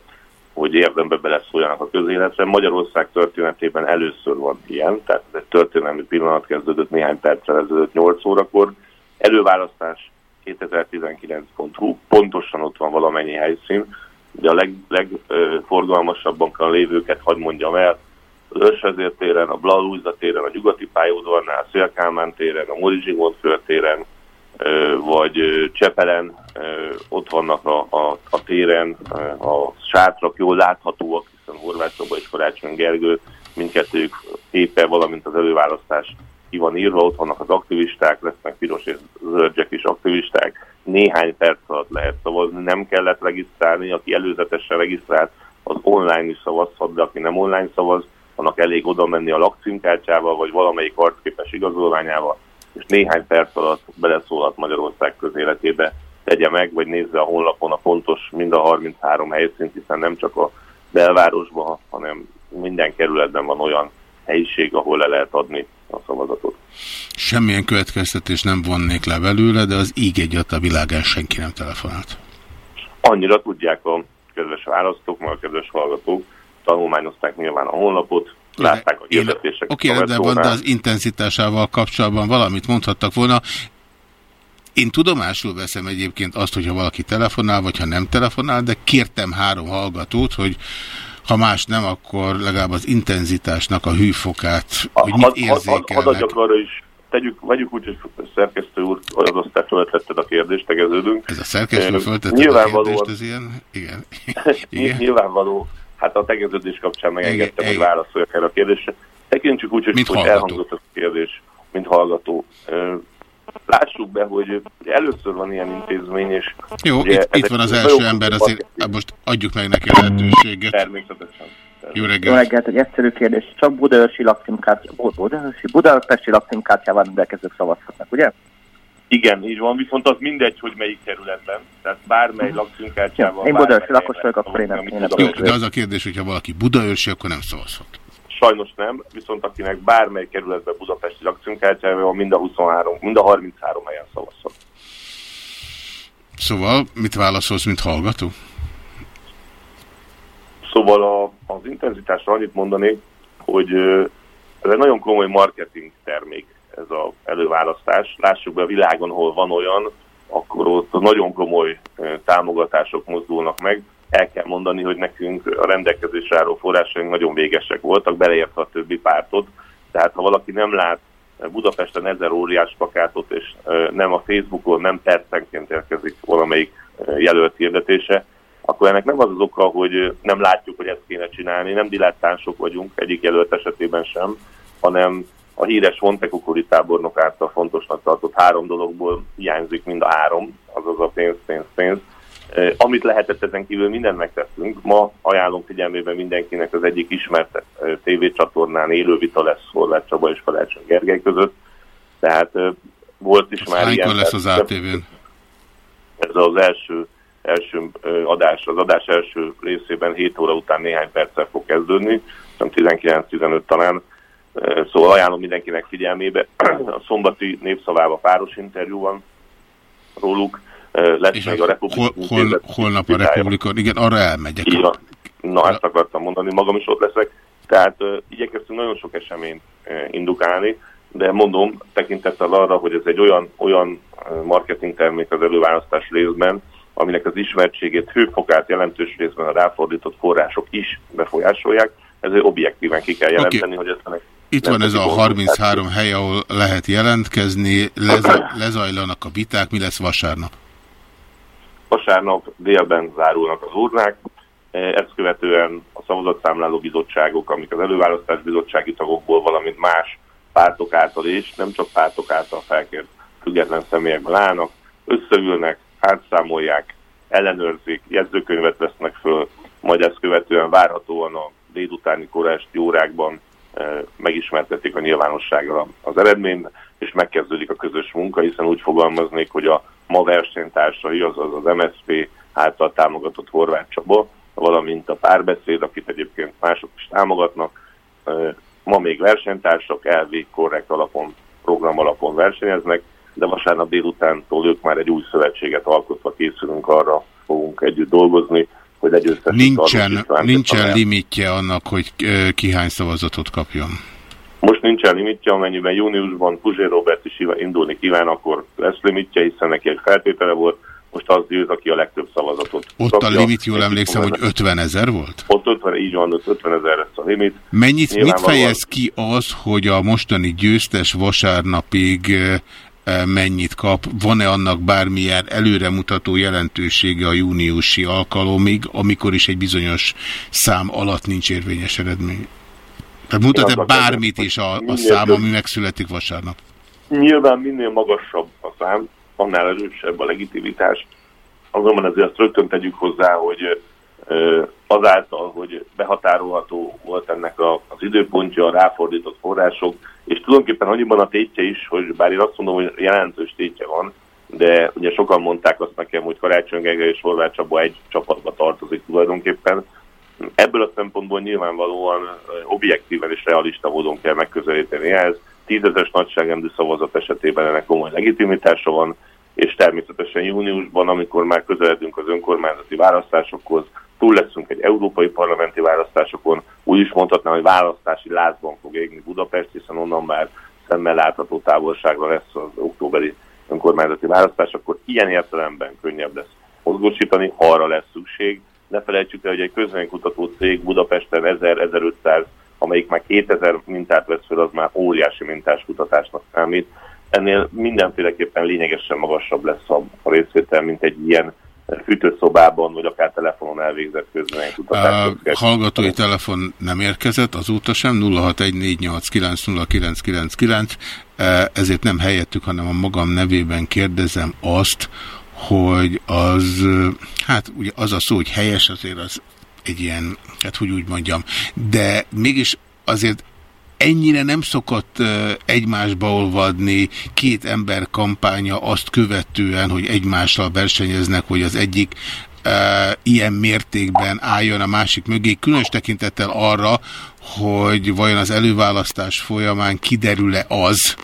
hogy érdembe beleszóljanak a közéletre. Magyarország történetében először van ilyen, tehát ez egy történelmi pillanat kezdődött néhány perccel ezelőtt 8 órakor. Előválasztás 2019.hu, pontosan ott van valamennyi helyszín, de a legforgalmasabban leg, lévőket hadd mondjam el, az Ösvezér téren, a Blauzda téren, a Nyugati pályaudvarnál, a Szélkálmán téren, a Mori Zsigmond téren, vagy Csepelen, ott vannak a, a, a téren, a sátrak jól láthatóak, hiszen Horváth Szoba és Karácsony Gergő mindkettőjük éppen, valamint az előválasztás ki van írva, ott vannak az aktivisták, lesznek piros és zöldek is aktivisták, néhány perc alatt lehet szavazni, nem kellett regisztrálni, aki előzetesen regisztrált, az online is szavazhat, de aki nem online szavaz, annak elég oda menni a lakcímkártyával, vagy valamelyik arcképes igazolványával, és néhány perc alatt beleszólhat Magyarország közéletébe, tegye meg, vagy nézze a honlapon a pontos mind a 33 helyszínt, hiszen nem csak a belvárosban, hanem minden kerületben van olyan helyiség, ahol le lehet adni a szavazatot. Semmilyen következtetés nem vonnék le belőle, de az íg egy a világán senki nem telefonált. Annyira tudják a kedves választók, meg a kedves hallgatók, tanulmányozták nyilván a honlapot, látták a hirdetéseket. Oké, okay, de van, de az intenzitásával kapcsolatban valamit mondhattak volna. Én tudomásul veszem egyébként azt, hogyha valaki telefonál, vagy ha nem telefonál, de kértem három hallgatót, hogy ha más nem, akkor legalább az intenzitásnak a hűfokát, hogy mit érzékelnek. Hadd adjak arra is, tegyük, vegyük úgy, hogy szerkesztő úr, az aztán föltetted a kérdést, tegeződünk. Ez a szerkesztő föltetted a kérdést, ez ilyen? Igen. Igen. Nyilvánvaló, hát a tegeződés kapcsán megengedtem, hogy válaszoljak erre a kérdésre. Tekintsük úgy, hogy, mint hogy elhangzott a kérdés, mint hallgató. Lássuk be, hogy először van ilyen intézmény, és... Jó, ugye, itt, itt van az első ember, azért most adjuk meg neki a lehetőséget. Természetesen. Jó reggelt. Jó reggelt, egy egyszerű kérdés. Csak budaörsi lakcímkártya, budaörsi, budapesti lakcímkártyával rendelkezők szavazhatnak, ugye? Igen, így van, viszont az mindegy, hogy melyik kerületben. Tehát bármely lakcímkártyával... Én budaörsi lakos vagyok, akkor én nem. Én nem Jó, de az a kérdés, hogyha valaki budaörsi, akkor nem szavazhat. Sajnos nem, viszont akinek bármely kerületben budapesti lakcímkártyával van, mind a 23, mind a 33 helyen szavazhat. Szóval mit válaszolsz, mint hallgató? Szóval a, az intenzitásra annyit mondanék, hogy ez egy nagyon komoly marketing termék ez az előválasztás. Lássuk be a világon, hol van olyan, akkor ott nagyon komoly támogatások mozdulnak meg. El kell mondani, hogy nekünk a rendelkezésre álló forrásaink nagyon végesek voltak, beleértve a többi pártot. Tehát ha valaki nem lát Budapesten ezer óriás plakátot, és nem a Facebookon, nem percenként érkezik valamelyik jelölt hirdetése, akkor ennek nem az az oka, hogy nem látjuk, hogy ezt kéne csinálni, nem dilettánsok vagyunk egyik jelölt esetében sem, hanem a híres Vontekukuri tábornok által fontosnak tartott három dologból hiányzik mind a három, azaz a pénz, pénz, pénz. Amit lehetett ezen kívül mindent megtettünk. Ma ajánlom figyelmében mindenkinek az egyik ismert tévécsatornán élő vita lesz Horváth Csaba és Kalácsony Gergely között. Tehát eh, volt is Az már ilyen. lesz az ATV-n? Ez az első, első adás, az adás első részében 7 óra után néhány perccel fog kezdődni, nem 19-15 talán. Szóval ajánlom mindenkinek figyelmébe. A szombati népszavában páros interjú van róluk, lesz És még a hol, Republikus hol, Intézet holnap a. Republikon, igen, arra elmegyek. Így van. Na, ezt akartam mondani, magam is ott leszek. Tehát uh, igyekeztünk nagyon sok eseményt uh, indukálni, de mondom, tekintettel arra, hogy ez egy olyan, olyan marketing termék az előválasztás részben, aminek az ismertségét, hőfokát jelentős részben a ráfordított források is befolyásolják, ezért objektíven ki kell jelenteni, hogy ezt Itt van ez a nemzeti 33 hely, ahol lehet jelentkezni, lez, lezajlanak a viták, mi lesz vasárnap? Vasárnap délben zárulnak az urnák, Eh, ezt követően a szavazatszámláló bizottságok, amik az előválasztás bizottsági tagokból, valamint más pártok által is, nem csak pártok által felkért független személyekből állnak, összeülnek, átszámolják, ellenőrzik, jegyzőkönyvet vesznek föl, majd ezt követően várhatóan a délutáni korásti órákban megismertetik a nyilvánosságra az eredményt, és megkezdődik a közös munka, hiszen úgy fogalmaznék, hogy a ma versenytársai, azaz az MSZP által támogatott Horváth Csaba, valamint a párbeszéd, akit egyébként mások is támogatnak, ma még versenytársak, elvi korrekt alapon, program alapon versenyeznek, de vasárnap délutántól ők már egy új szövetséget alkotva készülünk arra, fogunk együtt dolgozni, hogy legyőztessük Nincsen, nincsen limitje annak, hogy ki hány szavazatot kapjon. Most nincsen limitje, amennyiben júniusban Puzsé Robert is indulni kíván, akkor lesz limitje, hiszen neki egy feltétele volt, most az győz, aki a legtöbb szavazatot Ott a kapja. limit, jól emlékszem, hogy 50 ezer volt? Ott 50, így van, ott 50 ezer lesz a limit. Mennyit, mit fejez ki az, hogy a mostani győztes vasárnapig mennyit kap? Van-e annak bármilyen előremutató jelentősége a júniusi alkalomig, amikor is egy bizonyos szám alatt nincs érvényes eredmény? Tehát mutat-e bármit is a, a szám, ami megszületik vasárnap? Nyilván minél magasabb a szám, annál erősebb a legitimitás. Azonban azért azt rögtön tegyük hozzá, hogy azáltal, hogy meghatárolható volt ennek az időpontja, a ráfordított források, és tulajdonképpen annyiban a tétje is, hogy bár én azt mondom, hogy jelentős tétje van, de ugye sokan mondták azt nekem, hogy Karácsony Gergely és Horváth Csaba egy csapatba tartozik tulajdonképpen. Ebből a szempontból nyilvánvalóan eh, objektíven és realista módon kell megközelíteni ehhez. Tízezes nagyságrendű szavazat esetében ennek komoly legitimitása van, és természetesen júniusban, amikor már közeledünk az önkormányzati választásokhoz, túl leszünk egy európai parlamenti választásokon, úgy is mondhatnám, hogy választási lázban fog égni Budapest, hiszen onnan már szemmel látható távolságra lesz az októberi önkormányzati választás, akkor ilyen értelemben könnyebb lesz mozgósítani, arra lesz szükség. Ne felejtsük el, hogy egy közvénykutató cég Budapesten 1000-1500, amelyik már 2000 mintát vesz fel, az már óriási mintás kutatásnak számít. Ennél mindenféleképpen lényegesen magasabb lesz a, részvétel, mint egy ilyen fűtőszobában, vagy akár telefonon elvégzett. A hallgatói telefon nem érkezett, azóta sem 0614890999, ezért nem helyettük, hanem a magam nevében kérdezem azt, hogy az, hát ugye az a szó, hogy helyes, azért az egy ilyen, hát hogy úgy mondjam, de mégis azért ennyire nem szokott egymásba olvadni két ember kampánya azt követően, hogy egymással versenyeznek, hogy az egyik e, ilyen mértékben álljon a másik mögé, különös tekintettel arra, hogy vajon az előválasztás folyamán kiderül-e az,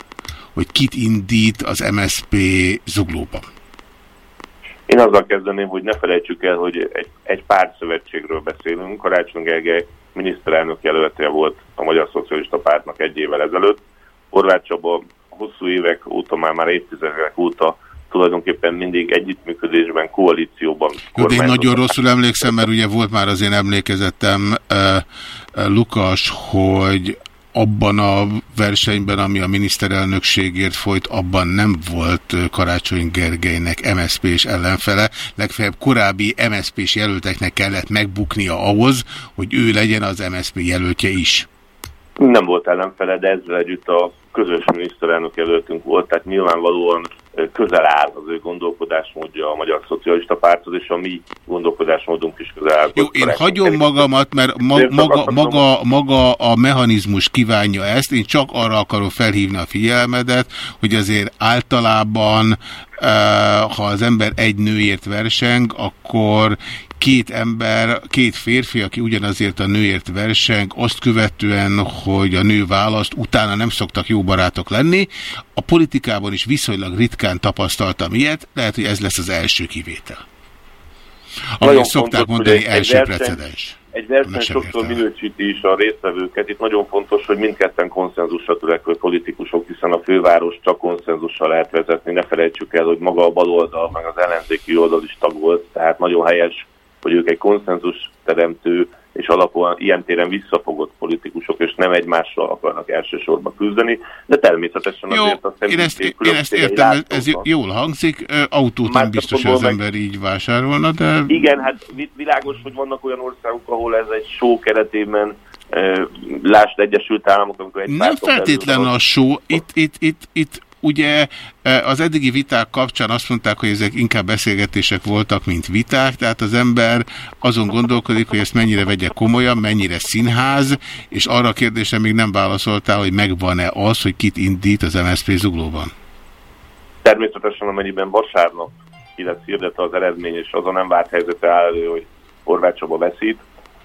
hogy kit indít az MSP zuglóban. Én azzal kezdeném, hogy ne felejtsük el, hogy egy, egy pártszövetségről beszélünk. Karácsony Gergely miniszterelnök jelöltje volt a Magyar Szocialista Pártnak egy évvel ezelőtt. Horváth Csaba hosszú évek óta, már, már évtizedek óta tulajdonképpen mindig együttműködésben, koalícióban. Jó, de én nagyon rosszul emlékszem, mert ugye volt már az én emlékezetem uh, uh, Lukas, hogy abban a versenyben, ami a miniszterelnökségért folyt, abban nem volt Karácsony Gergelynek MSZP és ellenfele. Legfeljebb korábbi MSZP-s jelölteknek kellett megbuknia ahhoz, hogy ő legyen az MSZP jelöltje is. Nem volt ellenfele, de ezzel együtt a közös miniszterelnök jelöltünk volt, tehát nyilvánvalóan közel áll az ő gondolkodásmódja a Magyar Szocialista Párthoz, és a mi gondolkodásmódunk is közel áll. Jó, én hagyom magamat, mert ma, maga, maga, maga a mechanizmus kívánja ezt, én csak arra akarom felhívni a figyelmedet, hogy azért általában ha az ember egy nőért verseng, akkor két ember, két férfi, aki ugyanazért a nőért verseng, azt követően, hogy a nő választ, utána nem szoktak jó barátok lenni. A politikában is viszonylag ritkán tapasztaltam ilyet, lehet, hogy ez lesz az első kivétel. Ahogy szokták mondani, egy, első egy verseny, precedens. Egy verseny sokszor minősíti is a résztvevőket. Itt nagyon fontos, hogy mindketten konszenzusra törekvő politikusok, hiszen a főváros csak konszenzussal lehet vezetni. Ne felejtsük el, hogy maga a baloldal, meg az ellenzéki oldal is tagolt, tehát nagyon helyes hogy ők egy konszenzus teremtő és alapúan ilyen téren visszafogott politikusok, és nem egymással akarnak elsősorban küzdeni, de természetesen Jó, azért a én ezt, én ezt értem, ez, ez jól hangzik, autót nem biztos, hogy az meg... ember így vásárolna, de... Igen, hát világos, hogy vannak olyan országok, ahol ez egy show keretében lásd Egyesült Államok, amikor egy Nem feltétlenül a show, itt, itt, itt, itt Ugye e, az eddigi viták kapcsán azt mondták, hogy ezek inkább beszélgetések voltak, mint viták, tehát az ember azon gondolkodik, hogy ezt mennyire vegye komolyan, mennyire színház, és arra a kérdésre még nem válaszoltál, hogy megvan-e az, hogy kit indít az MSZP zuglóban? Természetesen, amennyiben vasárnap ki lesz hirdetve az eredmény, és az nem várt helyzete áll elő, hogy Horváth Csaba veszít,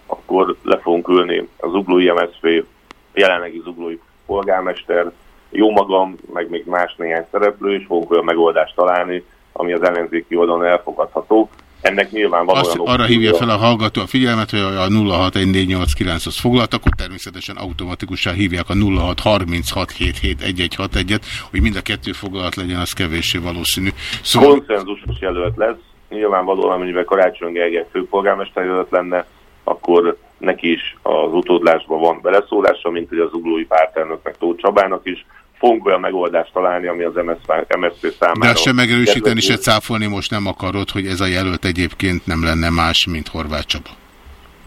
akkor le fogunk ülni az zuglói MSZP jelenlegi zuglói polgármester, jó magam, meg még más néhány szereplő, és fogunk olyan megoldást találni, ami az ellenzéki oldalon elfogadható. Ennek nyilván van Azt arra hívja fel a hallgató a figyelmet, hogy a 061489-hoz foglalt, akkor természetesen automatikusan hívják a 0636771161-et, hogy mind a kettő foglalt legyen, az kevéssé valószínű. Szóval... Konszenzusos jelölt lesz. Nyilvánvalóan, amennyiben Karácsony Gergely főpolgármester jelölt lenne, akkor neki is az utódlásban van beleszólása, mint hogy az uglói pártelnöknek Tóth Csabának is fogunk olyan megoldást találni, ami az MSZP számára... De azt sem megerősíteni, se cáfolni most nem akarod, hogy ez a jelölt egyébként nem lenne más, mint Horváth Csaba.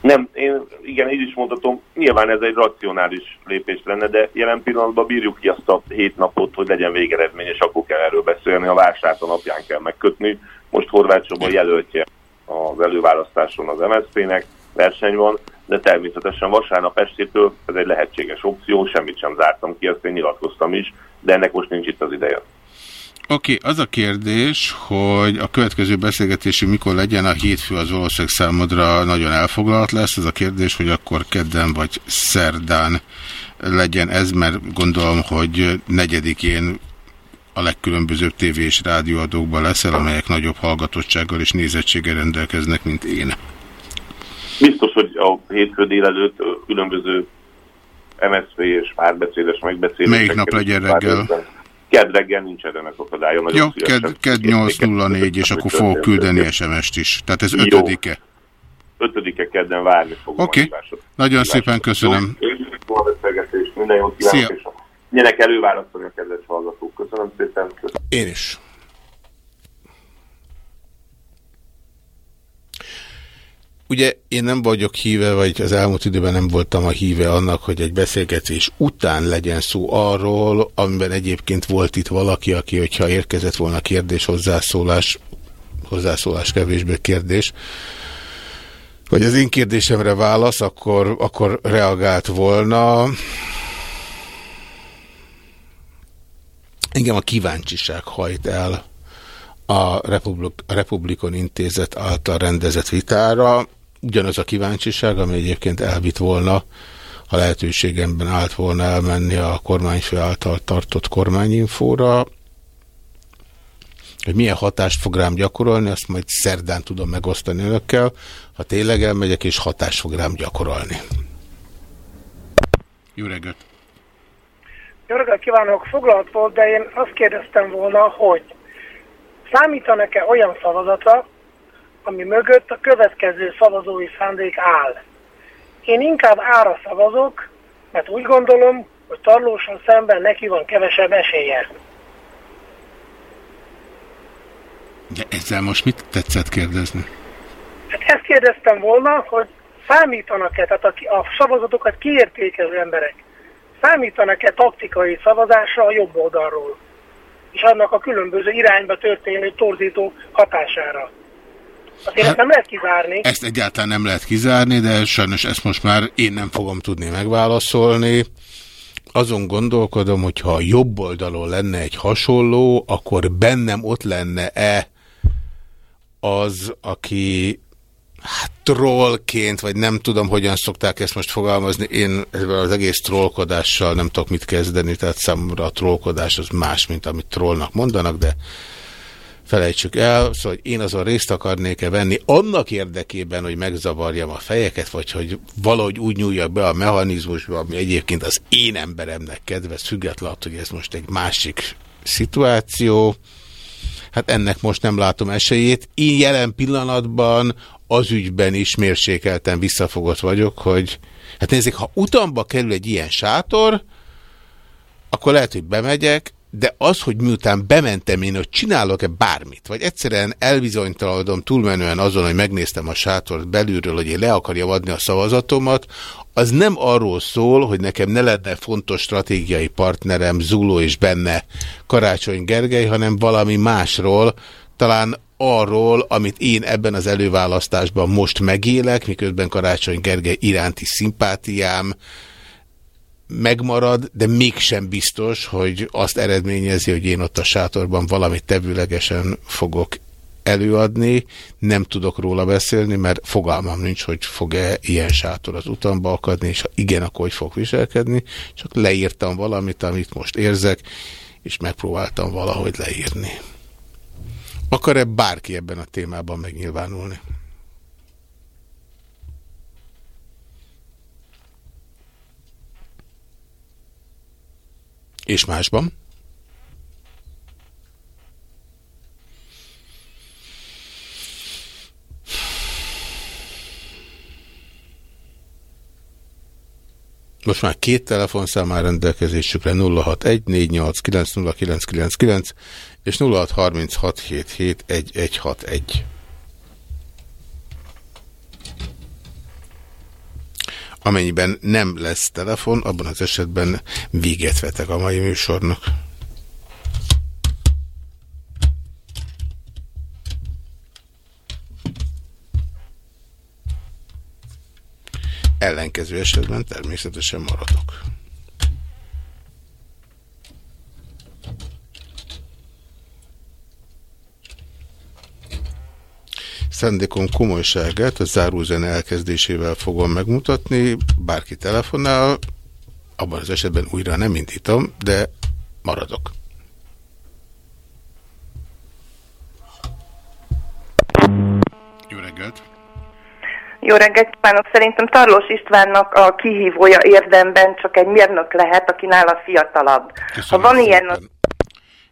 Nem, én igen, így is mondhatom, nyilván ez egy racionális lépés lenne, de jelen pillanatban bírjuk ki azt a hét napot, hogy legyen végeredmény, és akkor kell erről beszélni, a vásárt a napján kell megkötni. Most Horváth Csaba jelöltje az előválasztáson az MSZP-nek, verseny van, de természetesen vasárnap estétől ez egy lehetséges opció, semmit sem zártam ki, ezt én nyilatkoztam is, de ennek most nincs itt az ideje. Oké, okay, az a kérdés, hogy a következő beszélgetésünk mikor legyen, a hétfő az valószínűleg számodra nagyon elfoglalt lesz. Ez a kérdés, hogy akkor kedden vagy szerdán legyen ez, mert gondolom, hogy negyedikén a legkülönbözőbb tévé és rádióadókban leszel, amelyek nagyobb hallgatottsággal és nézettséggel rendelkeznek, mint én. Biztos, hogy a hétfő délelőtt különböző MSZP és párbeszédes megbeszélések. Melyik nap legyen reggel? Kedd reggel nincs ennek akadálya. Jó, szívesen ked, ked értékelem, 804, és akkor fogok küldeni SMS-t is. Tehát ez Jó. ötödike. Ötödike kedden várni fogom. Oké, hívásodat. nagyon szépen köszönöm. Jó, minden jót kívánok, Szia. és Nyenek előválasztani a kedves hallgatók. Köszönöm szépen. Köszönöm. Én is. Ugye én nem vagyok híve, vagy az elmúlt időben nem voltam a híve annak, hogy egy beszélgetés után legyen szó arról, amiben egyébként volt itt valaki, aki, hogyha érkezett volna kérdés, hozzászólás, hozzászólás kevésbé kérdés, vagy az én kérdésemre válasz, akkor, akkor reagált volna. Engem a kíváncsiság hajt el a, Republik, a Republikon Intézet által rendezett vitára. Ugyanaz a kíváncsiság, ami egyébként elvitt volna, ha lehetőségemben állt volna elmenni a kormányfő által tartott kormányinfóra, hogy milyen hatást fog rám gyakorolni, azt majd szerdán tudom megosztani önökkel, ha tényleg elmegyek, és hatást fog rám gyakorolni. Jó reggelt! Jó reggelt kívánok, foglalt volt, de én azt kérdeztem volna, hogy számítanak-e olyan szavazatra, ami mögött a következő szavazói szándék áll. Én inkább ára szavazok, mert úgy gondolom, hogy tarlósan szemben neki van kevesebb esélye. De ezzel most mit tetszett kérdezni? Hát ezt kérdeztem volna, hogy számítanak-e, tehát a, a szavazatokat kiértékelő emberek, számítanak-e taktikai szavazásra a jobb oldalról, és annak a különböző irányba történő torzító hatására. Azért ezt nem lehet kizárni. Ezt egyáltalán nem lehet kizárni, de sajnos ezt most már én nem fogom tudni megválaszolni. Azon gondolkodom, hogy ha a jobb oldalon lenne egy hasonló, akkor bennem ott lenne-e az, aki hát, trollként, vagy nem tudom, hogyan szokták ezt most fogalmazni, én ezzel az egész trollkodással nem tudok mit kezdeni, tehát számomra a trollkodás az más, mint amit trollnak mondanak, de felejtsük el, szóval hogy én azon részt akarnék-e venni annak érdekében, hogy megzavarjam a fejeket, vagy hogy valahogy úgy nyúljak be a mechanizmusba, ami egyébként az én emberemnek kedves, függetlenül, hogy ez most egy másik szituáció. Hát ennek most nem látom esélyét. Én jelen pillanatban az ügyben is mérsékelten visszafogott vagyok, hogy hát nézzék, ha utamba kerül egy ilyen sátor, akkor lehet, hogy bemegyek, de az, hogy miután bementem én, hogy csinálok-e bármit, vagy egyszerűen elbizonytalanodom túlmenően azon, hogy megnéztem a sátort belülről, hogy én le akarjam adni a szavazatomat, az nem arról szól, hogy nekem ne lenne fontos stratégiai partnerem Zuló és benne Karácsony Gergely, hanem valami másról, talán arról, amit én ebben az előválasztásban most megélek, miközben Karácsony Gergely iránti szimpátiám megmarad, de mégsem biztos, hogy azt eredményezi, hogy én ott a sátorban valamit tevőlegesen fogok előadni, nem tudok róla beszélni, mert fogalmam nincs, hogy fog-e ilyen sátor az utamba akadni, és ha igen, akkor hogy fog viselkedni, csak leírtam valamit, amit most érzek, és megpróbáltam valahogy leírni. Akar-e bárki ebben a témában megnyilvánulni? És másban? Most már két telefonszám áll rendelkezésükre 061-489-0999 és 0636771161. Amennyiben nem lesz telefon, abban az esetben véget vetek a mai műsornak. Ellenkező esetben természetesen maradok. Szándékom komolyságát a zárózene elkezdésével fogom megmutatni, bárki telefonál, abban az esetben újra nem indítom, de maradok. 061-877-0877 Jó reggelt kívánok! Szerintem Tarlós Istvánnak a kihívója érdemben csak egy mérnök lehet, aki nála fiatalabb. Köszönöm ha van ilyen...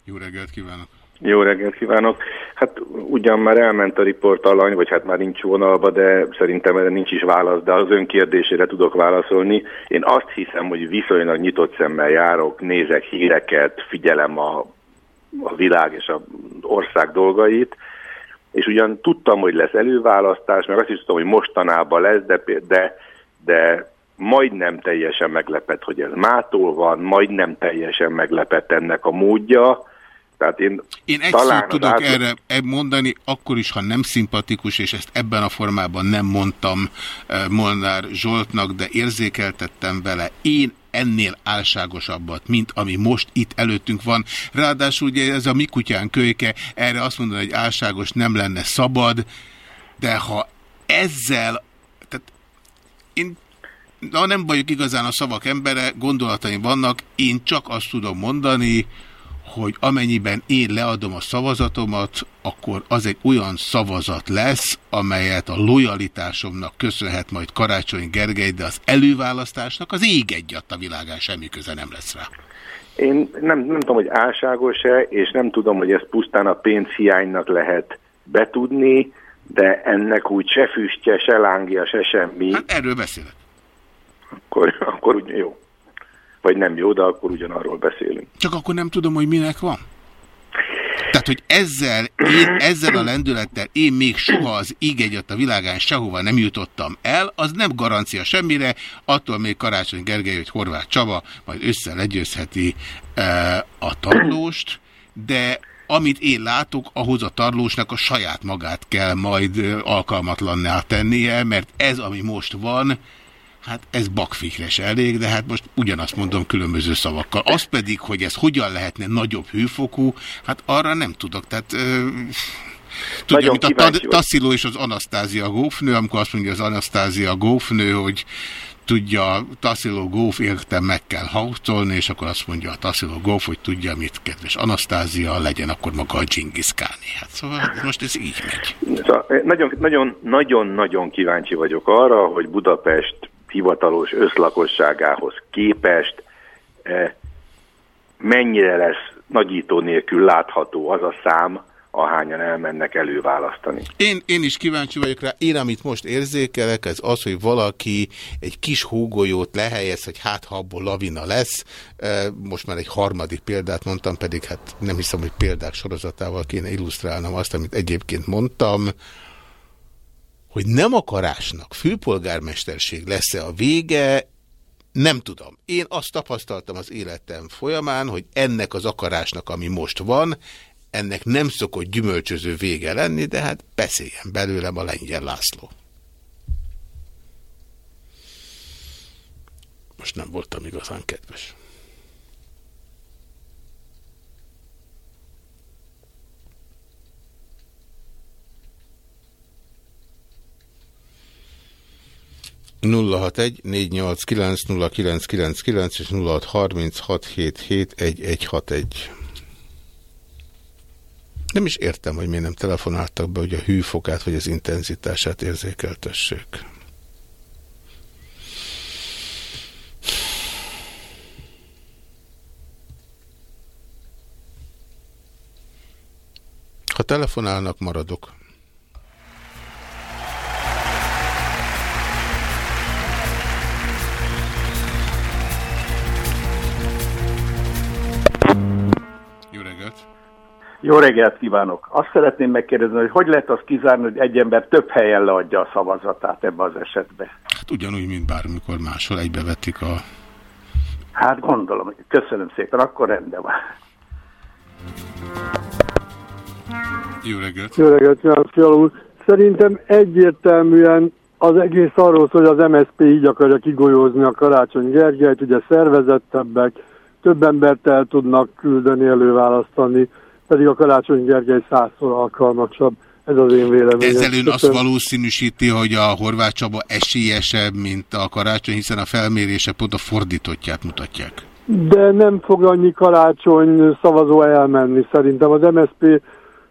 Jó reggelt kívánok! Jó reggelt kívánok! Hát ugyan már elment a riport alany, vagy hát már nincs vonalba, de szerintem erre nincs is válasz, de az ön kérdésére tudok válaszolni. Én azt hiszem, hogy viszonylag nyitott szemmel járok, nézek híreket, figyelem a, a világ és az ország dolgait, és ugyan tudtam, hogy lesz előválasztás, meg azt is tudtam, hogy mostanában lesz, de, de, de majdnem teljesen meglepett, hogy ez mától van, majdnem teljesen meglepett ennek a módja, tehát én, Én egy szót tudok átlag- erre mondani, akkor is, ha nem szimpatikus, és ezt ebben a formában nem mondtam eh, Molnár Zsoltnak, de érzékeltettem vele. Én ennél álságosabbat, mint ami most itt előttünk van. Ráadásul ugye ez a mi kutyán kölyke, erre azt mondani, hogy álságos nem lenne szabad, de ha ezzel, tehát én na, nem vagyok igazán a szavak embere, gondolataim vannak, én csak azt tudom mondani, hogy amennyiben én leadom a szavazatomat, akkor az egy olyan szavazat lesz, amelyet a lojalitásomnak köszönhet majd Karácsony Gergely, de az előválasztásnak az ég egyat a világán semmi köze nem lesz rá. Én nem, nem tudom, hogy álságos-e, és nem tudom, hogy ezt pusztán a pénzhiánynak lehet betudni, de ennek úgy se füstje, se lángja, se semmi. Hát erről beszélek. Akkor, akkor úgy jó. Vagy nem jó, de akkor ugyanarról beszélünk. Csak akkor nem tudom, hogy minek van. Tehát, hogy ezzel, én, ezzel a lendülettel én még soha az ég egyat a világán sehova nem jutottam el, az nem garancia semmire, attól még Karácsony Gergely, hogy Horváth Csaba majd össze legyőzheti e, a tarlóst, de amit én látok, ahhoz a tarlósnak a saját magát kell majd ö, alkalmatlanná tennie, mert ez, ami most van, Hát ez bakfikre se elég, de hát most ugyanazt mondom különböző szavakkal. Az pedig, hogy ez hogyan lehetne nagyobb hőfokú, hát arra nem tudok. Tehát... Ö, Tudja, mint a kíváncsi Ta- vagyok. Tassilo és az Anasztázia gófnő, amikor azt mondja az Anasztázia gófnő, hogy tudja, Tassilo góf értem meg kell harcolni, és akkor azt mondja a Tassilo góf, hogy tudja, mit kedves Anasztázia, legyen akkor maga a dzsingiszkáni. Hát szóval most ez így megy. Szóval eh, kíváncsi vagyok arra, hogy Budapest hivatalos összlakosságához képest eh, mennyire lesz nagyító nélkül látható az a szám, ahányan elmennek előválasztani. Én, én is kíváncsi vagyok rá. Én, amit most érzékelek, ez az, hogy valaki egy kis hógolyót lehelyez, hogy hát ha abból lavina lesz. E, Most már egy harmadik példát mondtam, pedig hát nem hiszem, hogy példák sorozatával kéne illusztrálnom azt, amit egyébként mondtam, hogy nem akarásnak főpolgármesterség lesz-e a vége, nem tudom. Én azt tapasztaltam az életem folyamán, hogy ennek az akarásnak, ami most van, ennek nem szokott gyümölcsöző vége lenni, de hát beszéljen belőlem a Lengyel László. Most nem voltam igazán kedves. 061-489-0999 és 0636771161. Nem is értem, hogy miért nem telefonáltak be, hogy a hűfokát vagy az intenzitását érzékeltessék. Ha telefonálnak, maradok. Jó reggelt kívánok! Azt szeretném megkérdezni, hogy hogy lehet azt kizárni, hogy egy ember több helyen leadja a szavazatát ebbe az esetbe? Hát ugyanúgy, mint bármikor máshol egybevetik a... Hát gondolom, hogy köszönöm szépen, akkor rendben van. Jó reggelt! Jó reggelt, kívánok, Fiala úr. Szerintem egyértelműen az egész arról szól, hogy az MSZP így akarja kigolyózni a Karácsony Gergelyt, ugye szervezettebbek, több embert el tudnak küldeni, előválasztani, pedig a Karácsony Gergely százszor alkalmasabb. Ez az én véleményem. Ezzel ön azt valószínűsíti, hogy a Horváth Csaba esélyesebb, mint a karácsony, hiszen a felmérések pont a fordítottját mutatják. De nem fog annyi karácsony szavazó elmenni. Szerintem az MSZP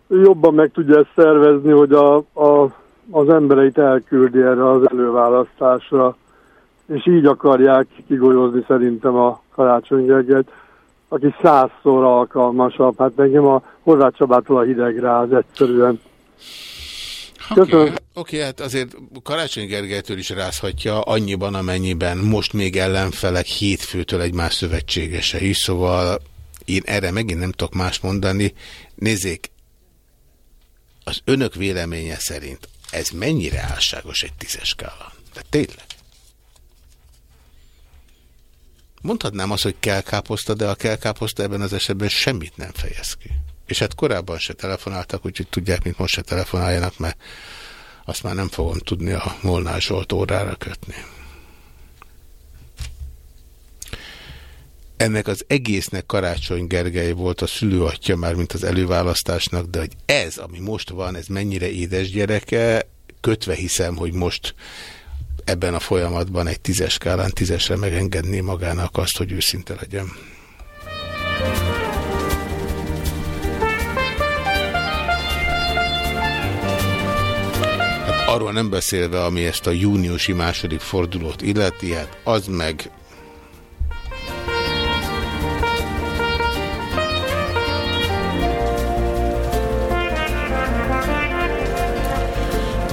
jobban meg tudja ezt szervezni, hogy a, a, az embereit elküldi erre az előválasztásra, és így akarják kigolyozni szerintem a Karácsony Gergelyt, aki százszor alkalmasabb. Hát nekem a Horváth Csabától a hidegráz egyszerűen. Oké, okay. okay, hát azért Karácsony Gergelytől is rázhatja annyiban, amennyiben most még ellenfelek hétfőtől egymás szövetségese is, szóval én erre megint nem tudok más mondani. Nézzék, az önök véleménye szerint ez mennyire álságos egy tízes skálán? De tényleg? Mondhatnám azt, hogy kell káposzta, de a kell káposzta ebben az esetben semmit nem fejez ki. És hát korábban se telefonáltak, úgyhogy tudják, mint most se telefonáljanak, mert azt már nem fogom tudni a Molnár Zsolt órára kötni. Ennek az egésznek Karácsony Gergely volt a szülőatja már, mint az előválasztásnak, de hogy ez, ami most van, ez mennyire édes gyereke, kötve hiszem, hogy most ebben a folyamatban egy tízes skálán tízesre megengedné magának azt, hogy őszinte legyen. Hát arról nem beszélve, ami ezt a júniusi második fordulót illeti, hát az meg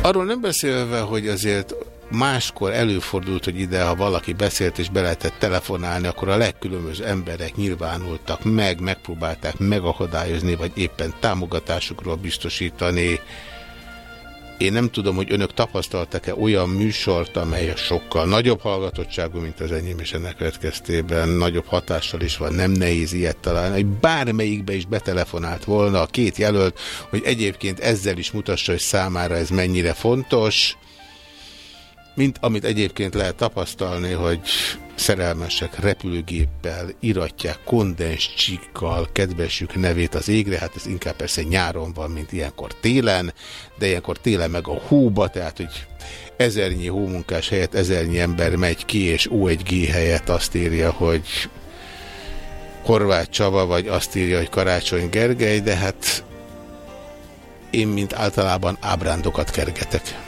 Arról nem beszélve, hogy azért máskor előfordult, hogy ide, ha valaki beszélt és be lehetett telefonálni, akkor a legkülönböző emberek nyilvánultak meg, megpróbálták megakadályozni, vagy éppen támogatásukról biztosítani. Én nem tudom, hogy önök tapasztaltak-e olyan műsort, amely sokkal nagyobb hallgatottságú, mint az enyém, és ennek következtében. Nagyobb hatással is van, nem nehéz ilyet találni, hogy bármelyikbe is betelefonált volna a két jelölt, hogy egyébként ezzel is mutassa, hogy számára ez mennyire fontos, mint amit egyébként lehet tapasztalni, hogy szerelmesek repülőgéppel iratják kondens csíkkal kedvesük nevét az égre, hát ez inkább persze nyáron van, mint ilyenkor télen, de ilyenkor télen meg a hóba, tehát hogy ezernyi hómunkás helyett ezernyi ember megy ki, és O1G helyett azt írja, hogy Horváth Csaba, vagy azt írja, hogy Karácsony Gergely, de hát én, mint általában ábrándokat kergetek.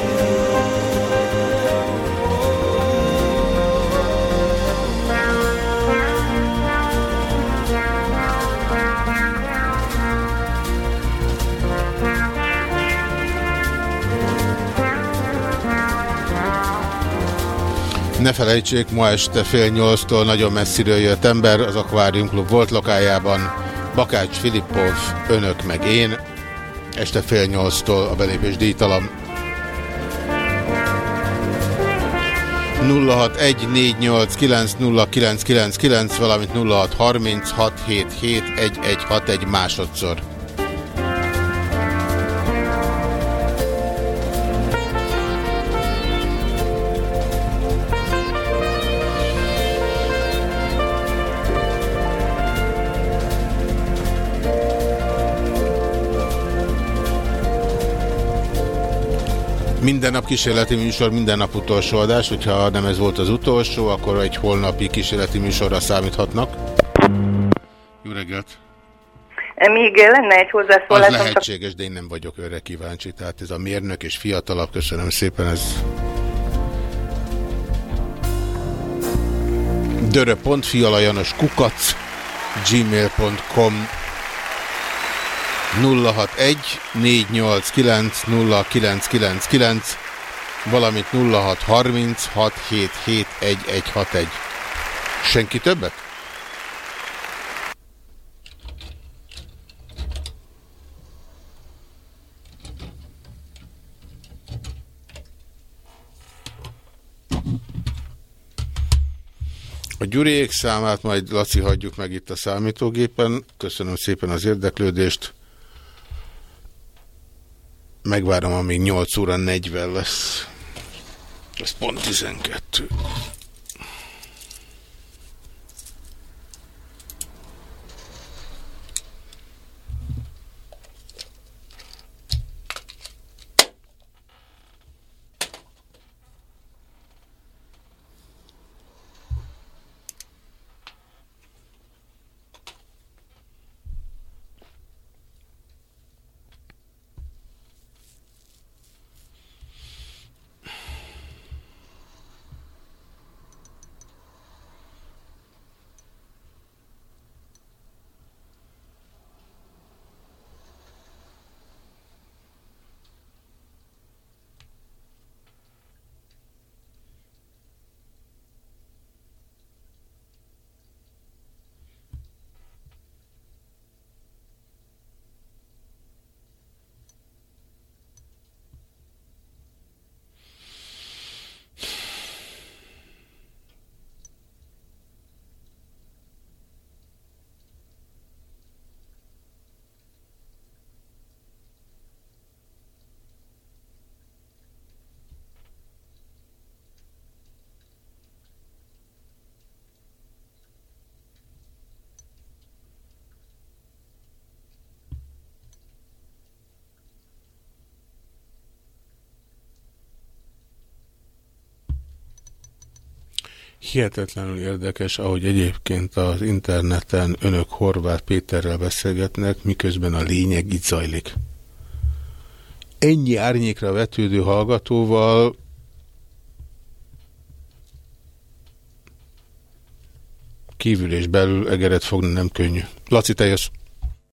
Ne felejtsék, ma este fél nyolctól nagyon messziről jött ember az Aquarium Club volt lokájában. Bakács Filippov, önök meg én. Este fél nyolctól a belépés díjtalan. 0614890999, valamint 0636771161 másodszor. Minden nap kísérleti műsor, minden nap utolsó adás, hogyha nem ez volt az utolsó, akkor egy holnapi kísérleti műsorra számíthatnak. Jó reggelt! Még lenne egy Az hozzászólásom, csak lehetséges, de én nem vagyok őre kíváncsi. Tehát ez a mérnök és fiatalabb, köszönöm szépen, ez... dörö.fialajanos kukac gmail.com 061 489 0999 valamint 0630 677 1161. Senki többet? A Gyuriék számát majd Laci hagyjuk meg itt a számítógépen. Köszönöm szépen az érdeklődést. Megvárom, amíg 8 óra 40 lesz. Ez pont 12. Hihetetlenül érdekes, ahogy egyébként az interneten önök Horváth Péterrel beszélgetnek, miközben a lényeg itt zajlik. Ennyi árnyékra vetődő hallgatóval kívül és belül egeret fogni nem könnyű. Laci, te jössz.